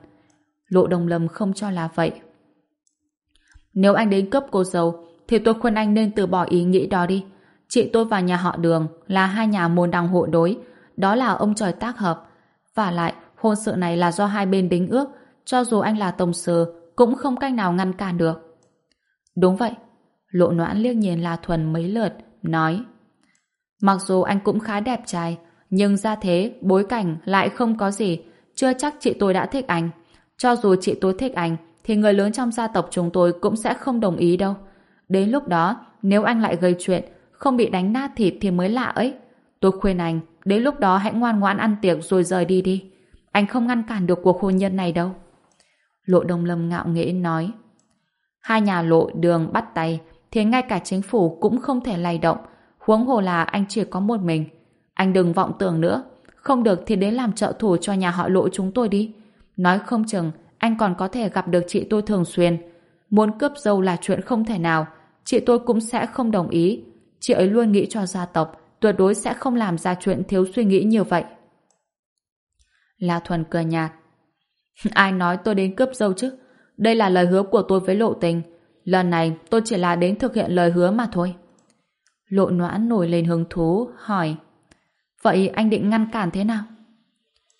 Lộ Đồng Lâm không cho là vậy. Nếu anh đến cướp cô dâu, thì tôi khuyên anh nên từ bỏ ý nghĩ đó đi. Chị tôi và nhà họ Đường là hai nhà môn đăng hộ đối, đó là ông trời tác hợp. Và lại, hôn sự này là do hai bên đính ước, cho dù anh là tổng sư, cũng không cách nào ngăn cản được. Đúng vậy. Lộ noãn liếc nhìn La Thuần mấy lượt, nói Mặc dù anh cũng khá đẹp trai, nhưng ra thế, bối cảnh lại không có gì, chưa chắc chị tôi đã thích anh. Cho dù chị tôi thích anh, thì người lớn trong gia tộc chúng tôi cũng sẽ không đồng ý đâu. Đến lúc đó, nếu anh lại gây chuyện, không bị đánh nát thịt thì mới lạ ấy. Tôi khuyên anh, đến lúc đó hãy ngoan ngoãn ăn tiệc rồi rời đi đi. Anh không ngăn cản được cuộc hôn nhân này đâu. Lộ Đông Lâm ngạo nghễ nói. Hai nhà lộ đường bắt tay, thì ngay cả chính phủ cũng không thể lay động. Huống hồ là anh chỉ có một mình. Anh đừng vọng tưởng nữa. Không được thì đến làm trợ thủ cho nhà họ lộ chúng tôi đi. Nói không chừng, anh còn có thể gặp được chị tôi thường xuyên. Muốn cướp dâu là chuyện không thể nào. Chị tôi cũng sẽ không đồng ý. Chị ấy luôn nghĩ cho gia tộc, tuyệt đối sẽ không làm ra chuyện thiếu suy nghĩ như vậy. La Thuần cười nhạt. [laughs] Ai nói tôi đến cướp dâu chứ? Đây là lời hứa của tôi với lộ tình. Lần này tôi chỉ là đến thực hiện lời hứa mà thôi. Lộ noãn nổi lên hứng thú, hỏi. Vậy anh định ngăn cản thế nào?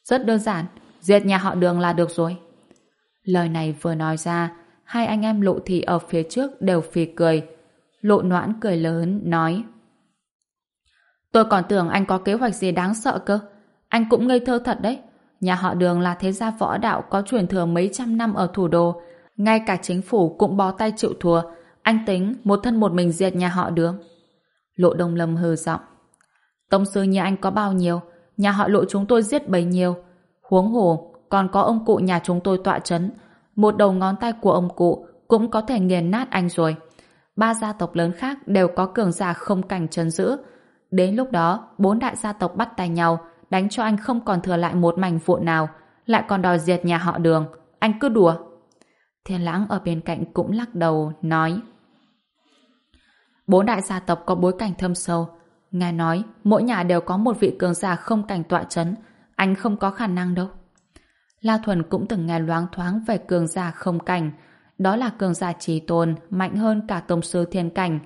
Rất đơn giản, diệt nhà họ đường là được rồi. Lời này vừa nói ra, hai anh em lộ thị ở phía trước đều phì cười. Lộ noãn cười lớn, nói. Tôi còn tưởng anh có kế hoạch gì đáng sợ cơ. Anh cũng ngây thơ thật đấy. Nhà họ đường là thế gia võ đạo có truyền thừa mấy trăm năm ở thủ đô. Ngay cả chính phủ cũng bó tay chịu thua. Anh tính một thân một mình diệt nhà họ đường. Lộ Đông Lâm hừ giọng. Tông sư nhà anh có bao nhiêu? Nhà họ lộ chúng tôi giết bấy nhiêu. Huống hồ, còn có ông cụ nhà chúng tôi tọa chấn. Một đầu ngón tay của ông cụ cũng có thể nghiền nát anh rồi. Ba gia tộc lớn khác đều có cường giả không cảnh chấn giữ. Đến lúc đó, bốn đại gia tộc bắt tay nhau, đánh cho anh không còn thừa lại một mảnh vụn nào, lại còn đòi diệt nhà họ đường. Anh cứ đùa. Thiên lãng ở bên cạnh cũng lắc đầu, nói Bốn đại gia tộc có bối cảnh thâm sâu. Nghe nói, mỗi nhà đều có một vị cường giả không cảnh tọa chấn. Anh không có khả năng đâu. La Thuần cũng từng nghe loáng thoáng về cường giả không cảnh. Đó là cường giả trí tôn, mạnh hơn cả tông sư thiên cảnh.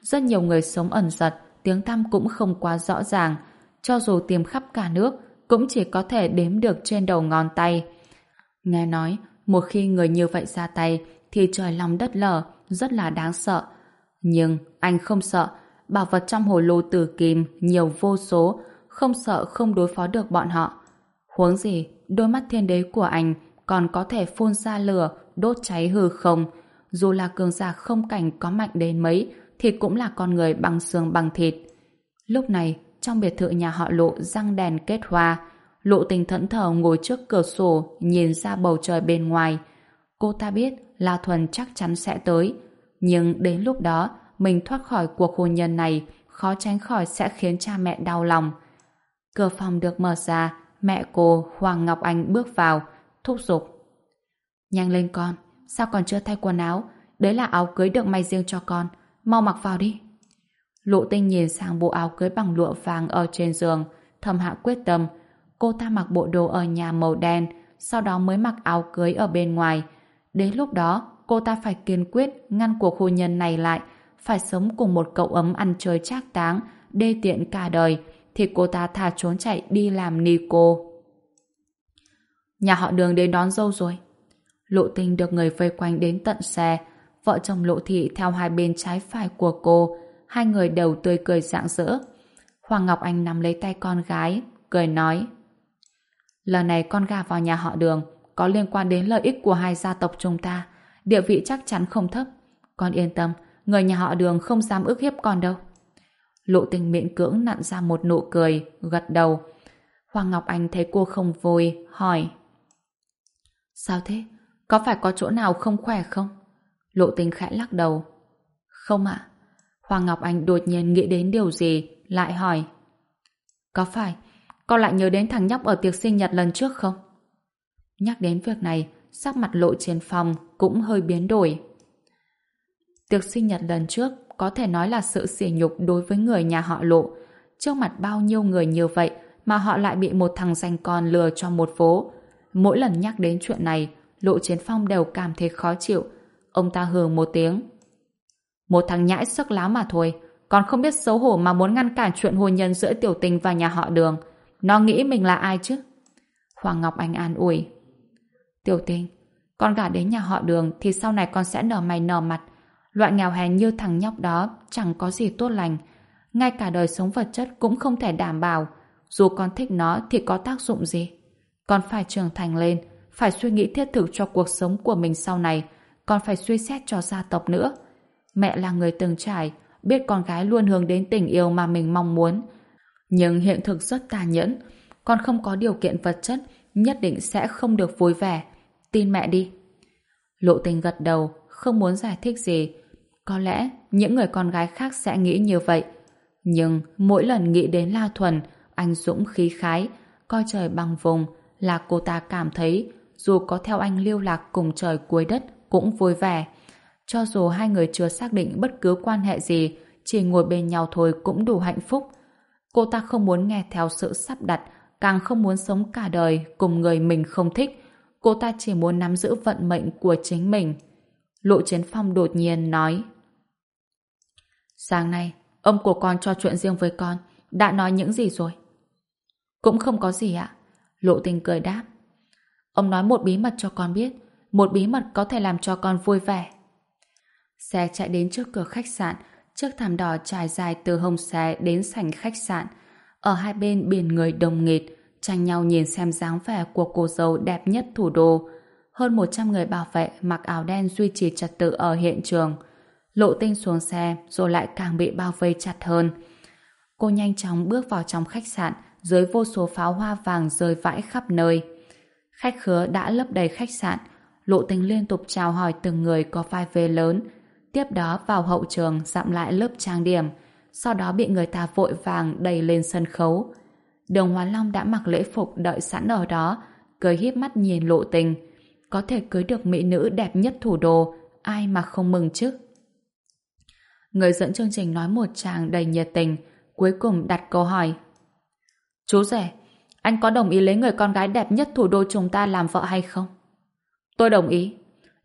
Rất nhiều người sống ẩn giật, tiếng tăm cũng không quá rõ ràng. Cho dù tìm khắp cả nước, cũng chỉ có thể đếm được trên đầu ngón tay. Nghe nói, một khi người như vậy ra tay, thì trời lòng đất lở, rất là đáng sợ. Nhưng anh không sợ, bảo vật trong hồ lô tử kim nhiều vô số, không sợ không đối phó được bọn họ. Huống gì, đôi mắt thiên đế của anh còn có thể phun ra lửa, đốt cháy hư không. Dù là cường giả không cảnh có mạnh đến mấy, thì cũng là con người bằng xương bằng thịt. Lúc này, trong biệt thự nhà họ lộ răng đèn kết hoa, lộ tình thẫn thờ ngồi trước cửa sổ nhìn ra bầu trời bên ngoài. Cô ta biết La Thuần chắc chắn sẽ tới, nhưng đến lúc đó mình thoát khỏi cuộc hôn nhân này khó tránh khỏi sẽ khiến cha mẹ đau lòng. Cửa phòng được mở ra, mẹ cô Hoàng Ngọc Anh bước vào, thúc giục. Nhanh lên con, sao còn chưa thay quần áo? Đấy là áo cưới được may riêng cho con, mau mặc vào đi. Lộ tinh nhìn sang bộ áo cưới bằng lụa vàng ở trên giường, thầm hạ quyết tâm. Cô ta mặc bộ đồ ở nhà màu đen, sau đó mới mặc áo cưới ở bên ngoài. Đến lúc đó, cô ta phải kiên quyết ngăn cuộc hôn nhân này lại, phải sống cùng một cậu ấm ăn chơi trác táng, đê tiện cả đời, thì cô ta thà trốn chạy đi làm ni cô. Nhà họ đường đến đón dâu rồi. Lộ tinh được người vây quanh đến tận xe, vợ chồng lộ thị theo hai bên trái phải của cô, hai người đầu tươi cười rạng rỡ. Hoàng Ngọc Anh nắm lấy tay con gái, cười nói Lần này con gà vào nhà họ đường có liên quan đến lợi ích của hai gia tộc chúng ta địa vị chắc chắn không thấp. Con yên tâm, người nhà họ đường không dám ức hiếp con đâu. Lộ tình miệng cưỡng nặn ra một nụ cười, gật đầu. Hoàng Ngọc Anh thấy cô không vui, hỏi. Sao thế? Có phải có chỗ nào không khỏe không? Lộ tình khẽ lắc đầu. Không ạ. Hoàng Ngọc Anh đột nhiên nghĩ đến điều gì, lại hỏi. Có phải, con lại nhớ đến thằng nhóc ở tiệc sinh nhật lần trước không? Nhắc đến việc này, sắc mặt lộ trên phòng cũng hơi biến đổi. Tiệc sinh nhật lần trước có thể nói là sự sỉ nhục đối với người nhà họ lộ. Trước mặt bao nhiêu người như vậy mà họ lại bị một thằng danh con lừa cho một phố. Mỗi lần nhắc đến chuyện này, lộ chiến phong đều cảm thấy khó chịu. Ông ta hừ một tiếng. Một thằng nhãi sức láo mà thôi, còn không biết xấu hổ mà muốn ngăn cản chuyện hôn nhân giữa tiểu tình và nhà họ đường. Nó nghĩ mình là ai chứ? Hoàng Ngọc Anh an ủi. Tiểu tình, con gả đến nhà họ đường thì sau này con sẽ nở mày nở mặt. Loại nghèo hèn như thằng nhóc đó chẳng có gì tốt lành. Ngay cả đời sống vật chất cũng không thể đảm bảo. Dù con thích nó thì có tác dụng gì? Con phải trưởng thành lên, phải suy nghĩ thiết thực cho cuộc sống của mình sau này, còn phải suy xét cho gia tộc nữa. Mẹ là người từng trải, biết con gái luôn hướng đến tình yêu mà mình mong muốn. Nhưng hiện thực rất tàn nhẫn, con không có điều kiện vật chất, nhất định sẽ không được vui vẻ. Tin mẹ đi. Lộ tình gật đầu, không muốn giải thích gì. Có lẽ những người con gái khác sẽ nghĩ như vậy. Nhưng mỗi lần nghĩ đến La Thuần, anh Dũng khí khái, coi trời bằng vùng, là cô ta cảm thấy dù có theo anh lưu lạc cùng trời cuối đất cũng vui vẻ. Cho dù hai người chưa xác định bất cứ quan hệ gì, chỉ ngồi bên nhau thôi cũng đủ hạnh phúc. Cô ta không muốn nghe theo sự sắp đặt, càng không muốn sống cả đời cùng người mình không thích. Cô ta chỉ muốn nắm giữ vận mệnh của chính mình. Lộ Chiến Phong đột nhiên nói Sáng nay, ông của con cho chuyện riêng với con, đã nói những gì rồi? Cũng không có gì ạ. Lộ tình cười đáp. Ông nói một bí mật cho con biết, một bí mật có thể làm cho con vui vẻ. Xe chạy đến trước cửa khách sạn, chiếc thảm đỏ trải dài từ hông xe đến sảnh khách sạn. Ở hai bên biển người đồng nghịt, tranh nhau nhìn xem dáng vẻ của cô dâu đẹp nhất thủ đô. Hơn 100 người bảo vệ mặc áo đen duy trì trật tự ở hiện trường. Lộ tinh xuống xe rồi lại càng bị bao vây chặt hơn. Cô nhanh chóng bước vào trong khách sạn, dưới vô số pháo hoa vàng rơi vãi khắp nơi. Khách khứa đã lấp đầy khách sạn. Lộ tinh liên tục chào hỏi từng người có vai vế lớn. Tiếp đó vào hậu trường dặm lại lớp trang điểm. Sau đó bị người ta vội vàng đẩy lên sân khấu đồng hóa Long đã mặc lễ phục đợi sẵn ở đó, cười híp mắt nhìn lộ tình. Có thể cưới được mỹ nữ đẹp nhất thủ đô, ai mà không mừng chứ? Người dẫn chương trình nói một tràng đầy nhiệt tình, cuối cùng đặt câu hỏi. Chú rể, anh có đồng ý lấy người con gái đẹp nhất thủ đô chúng ta làm vợ hay không? Tôi đồng ý.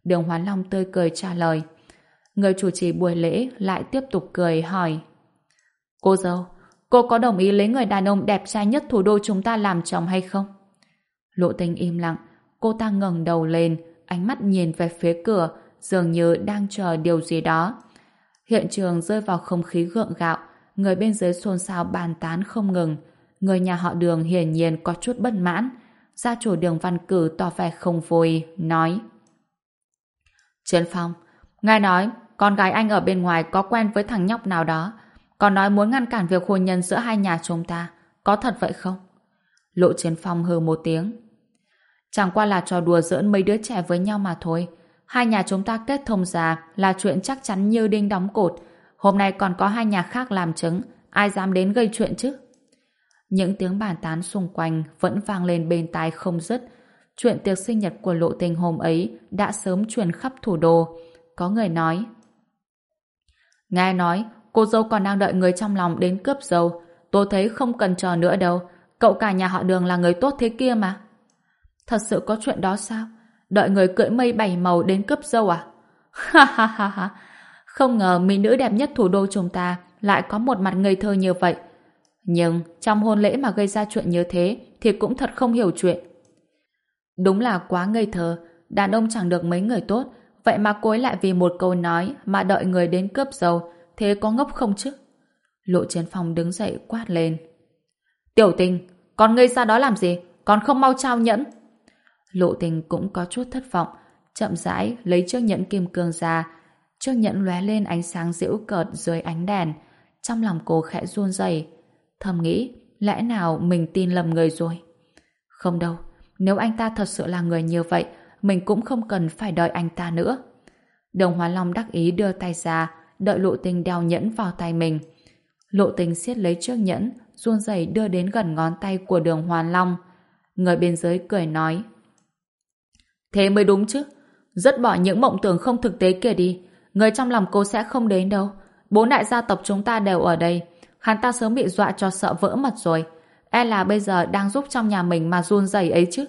Đường hóa Long tươi cười trả lời. Người chủ trì buổi lễ lại tiếp tục cười hỏi. Cô dâu, cô có đồng ý lấy người đàn ông đẹp trai nhất thủ đô chúng ta làm chồng hay không? Lộ tình im lặng, cô ta ngẩng đầu lên, ánh mắt nhìn về phía cửa, dường như đang chờ điều gì đó. Hiện trường rơi vào không khí gượng gạo, người bên dưới xôn xao bàn tán không ngừng. Người nhà họ đường hiển nhiên có chút bất mãn. Gia chủ đường văn cử tỏ vẻ không vui, nói Trấn Phong, ngài nói con gái anh ở bên ngoài có quen với thằng nhóc nào đó còn nói muốn ngăn cản việc hôn nhân giữa hai nhà chúng ta. Có thật vậy không? Lộ Chiến Phong hừ một tiếng. Chẳng qua là trò đùa giỡn mấy đứa trẻ với nhau mà thôi. Hai nhà chúng ta kết thông già là chuyện chắc chắn như đinh đóng cột. Hôm nay còn có hai nhà khác làm chứng. Ai dám đến gây chuyện chứ? Những tiếng bàn tán xung quanh vẫn vang lên bên tai không dứt. Chuyện tiệc sinh nhật của lộ tình hôm ấy đã sớm truyền khắp thủ đô. Có người nói, Nghe nói cô dâu còn đang đợi người trong lòng đến cướp dâu. Tôi thấy không cần chờ nữa đâu. Cậu cả nhà họ đường là người tốt thế kia mà. Thật sự có chuyện đó sao? Đợi người cưỡi mây bảy màu đến cướp dâu à? [laughs] Ha ha ha ha. Không ngờ mỹ nữ đẹp nhất thủ đô chúng ta lại có một mặt ngây thơ như vậy. Nhưng trong hôn lễ mà gây ra chuyện như thế thì cũng thật không hiểu chuyện. Đúng là quá ngây thơ, đàn ông chẳng được mấy người tốt, vậy mà cô ấy lại vì một câu nói mà đợi người đến cướp dâu, thế có ngốc không chứ? Lộ Chiến Phong đứng dậy quát lên. Tiểu tình, còn ngây ra đó làm gì? Còn không mau trao nhẫn? Lộ tình cũng có chút thất vọng, chậm rãi lấy chiếc nhẫn kim cương ra. Chiếc nhẫn lóe lên ánh sáng giễu cợt dưới ánh đèn. Trong lòng cô khẽ run rẩy Thầm nghĩ, lẽ nào mình tin lầm người rồi? Không đâu, nếu anh ta thật sự là người như vậy, mình cũng không cần phải đợi anh ta nữa. Đồng Hóa Long đắc ý đưa tay ra, đợi lộ tình đeo nhẫn vào tay mình. Lộ tình siết lấy chiếc nhẫn, run rẩy đưa đến gần ngón tay của đường Hoàn Long. Người bên dưới cười nói. Thế mới đúng chứ. Rất bỏ những mộng tưởng không thực tế kia đi. Người trong lòng cô sẽ không đến đâu. Bốn đại gia tộc chúng ta đều ở đây. Hắn ta sớm bị dọa cho sợ vỡ mặt rồi. E là bây giờ đang giúp trong nhà mình mà run rẩy ấy chứ.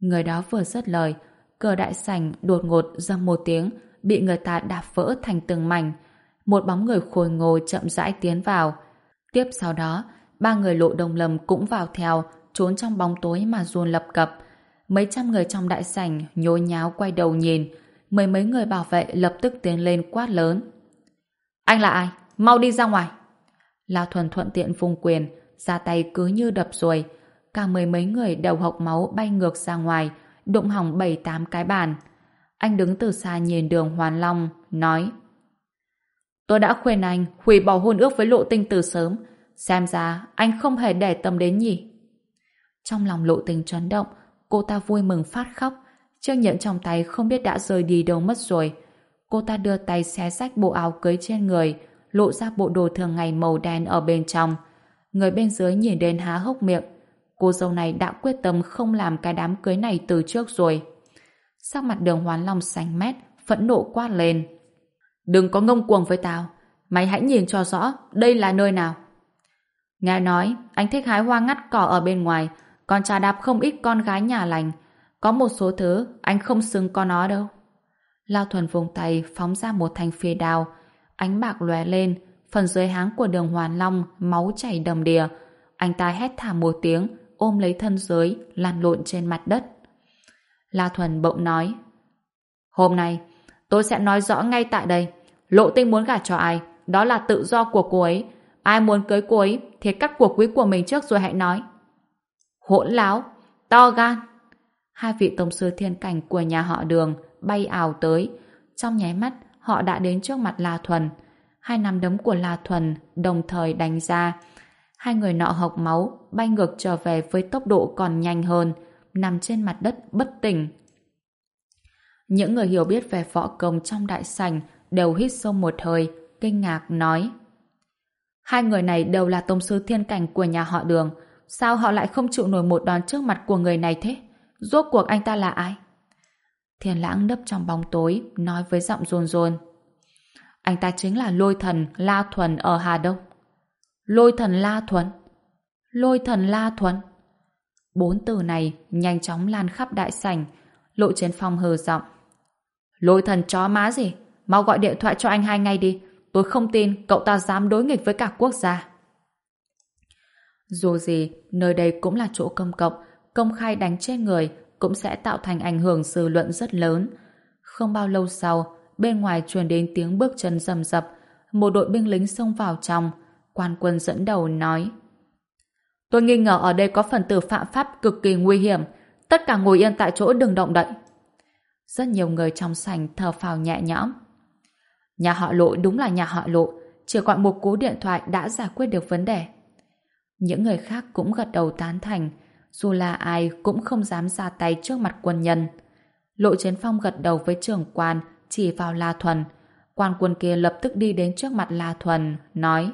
Người đó vừa dứt lời, cờ đại sảnh đột ngột dâm một tiếng, bị người ta đạp vỡ thành từng mảnh. Một bóng người khôi ngô chậm rãi tiến vào. Tiếp sau đó, ba người lộ đồng lầm cũng vào theo, trốn trong bóng tối mà run lập cập. Mấy trăm người trong đại sảnh nhô nháo quay đầu nhìn, mười mấy người bảo vệ lập tức tiến lên quát lớn. Anh là ai? Mau đi ra ngoài! Lao Thuần thuận tiện vùng quyền, ra tay cứ như đập rồi. Cả mười mấy người đầu hộc máu bay ngược ra ngoài, đụng hỏng bảy tám cái bàn. Anh đứng từ xa nhìn đường Hoàn Long, nói Tôi đã khuyên anh hủy bỏ hôn ước với lộ tinh từ sớm. Xem ra anh không hề để tâm đến nhỉ. Trong lòng lộ tình chấn động, cô ta vui mừng phát khóc. Chiếc nhẫn trong tay không biết đã rơi đi đâu mất rồi. Cô ta đưa tay xé rách bộ áo cưới trên người, lộ ra bộ đồ thường ngày màu đen ở bên trong. Người bên dưới nhìn đến há hốc miệng. Cô dâu này đã quyết tâm không làm cái đám cưới này từ trước rồi. Sắc mặt đường hoán long xanh mét, phẫn nộ quát lên. Đừng có ngông cuồng với tao. Mày hãy nhìn cho rõ, đây là nơi nào. Nghe nói, anh thích hái hoa ngắt cỏ ở bên ngoài, còn trà đạp không ít con gái nhà lành. Có một số thứ anh không xứng có nó đâu. Lao Thuần vùng tay phóng ra một thanh phi đao, ánh bạc lóe lên, phần dưới háng của đường Hoàn Long máu chảy đầm đìa. Anh ta hét thảm một tiếng, ôm lấy thân dưới, lăn lộn trên mặt đất. La Thuần bỗng nói Hôm nay, tôi sẽ nói rõ ngay tại đây. Lộ tinh muốn gả cho ai, đó là tự do của cô ấy. Ai muốn cưới cô ấy thì cắt cuộc quý của mình trước rồi hãy nói. Hỗn láo, to gan. Hai vị tông sư thiên cảnh của nhà họ đường bay ảo tới. Trong nháy mắt, họ đã đến trước mặt La Thuần. Hai nắm đấm của La Thuần đồng thời đánh ra. Hai người nọ hộc máu, bay ngược trở về với tốc độ còn nhanh hơn, nằm trên mặt đất bất tỉnh. Những người hiểu biết về võ công trong đại sảnh đều hít sâu một hơi, kinh ngạc nói. Hai người này đều là tông sư thiên cảnh của nhà họ đường. Sao họ lại không chịu nổi một đòn trước mặt của người này thế? Rốt cuộc anh ta là ai? Thiên lãng nấp trong bóng tối, nói với giọng rôn rôn. Anh ta chính là lôi thần La Thuần ở Hà Đông. Lôi thần La Thuần? Lôi thần La Thuần? Bốn từ này nhanh chóng lan khắp đại sảnh. Lộ chiến phong hờ giọng. Lôi thần chó má gì? Mau gọi điện thoại cho anh hai ngay đi. Tôi không tin cậu ta dám đối nghịch với cả quốc gia. Dù gì, nơi đây cũng là chỗ công cộng, công khai đánh chết người cũng sẽ tạo thành ảnh hưởng dư luận rất lớn. Không bao lâu sau, bên ngoài truyền đến tiếng bước chân rầm rập, một đội binh lính xông vào trong, quan quân dẫn đầu nói Tôi nghi ngờ ở đây có phần tử phạm pháp cực kỳ nguy hiểm, tất cả ngồi yên tại chỗ đừng động đậy. Rất nhiều người trong sảnh thở phào nhẹ nhõm. Nhà họ lộ đúng là nhà họ lộ, chỉ gọi một cú điện thoại đã giải quyết được vấn đề. Những người khác cũng gật đầu tán thành, dù là ai cũng không dám ra tay trước mặt quân nhân. Lộ Chiến Phong gật đầu với trưởng quan, chỉ vào La Thuần. Quan quân kia lập tức đi đến trước mặt La Thuần, nói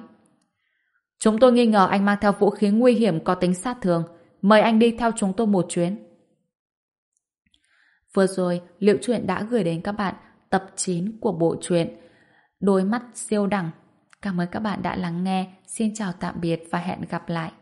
Chúng tôi nghi ngờ anh mang theo vũ khí nguy hiểm có tính sát thương. Mời anh đi theo chúng tôi một chuyến. Vừa rồi, Liệu Truyện đã gửi đến các bạn tập 9 của bộ truyện Đôi mắt siêu đẳng. Cảm ơn các bạn đã lắng nghe. Xin chào tạm biệt và hẹn gặp lại.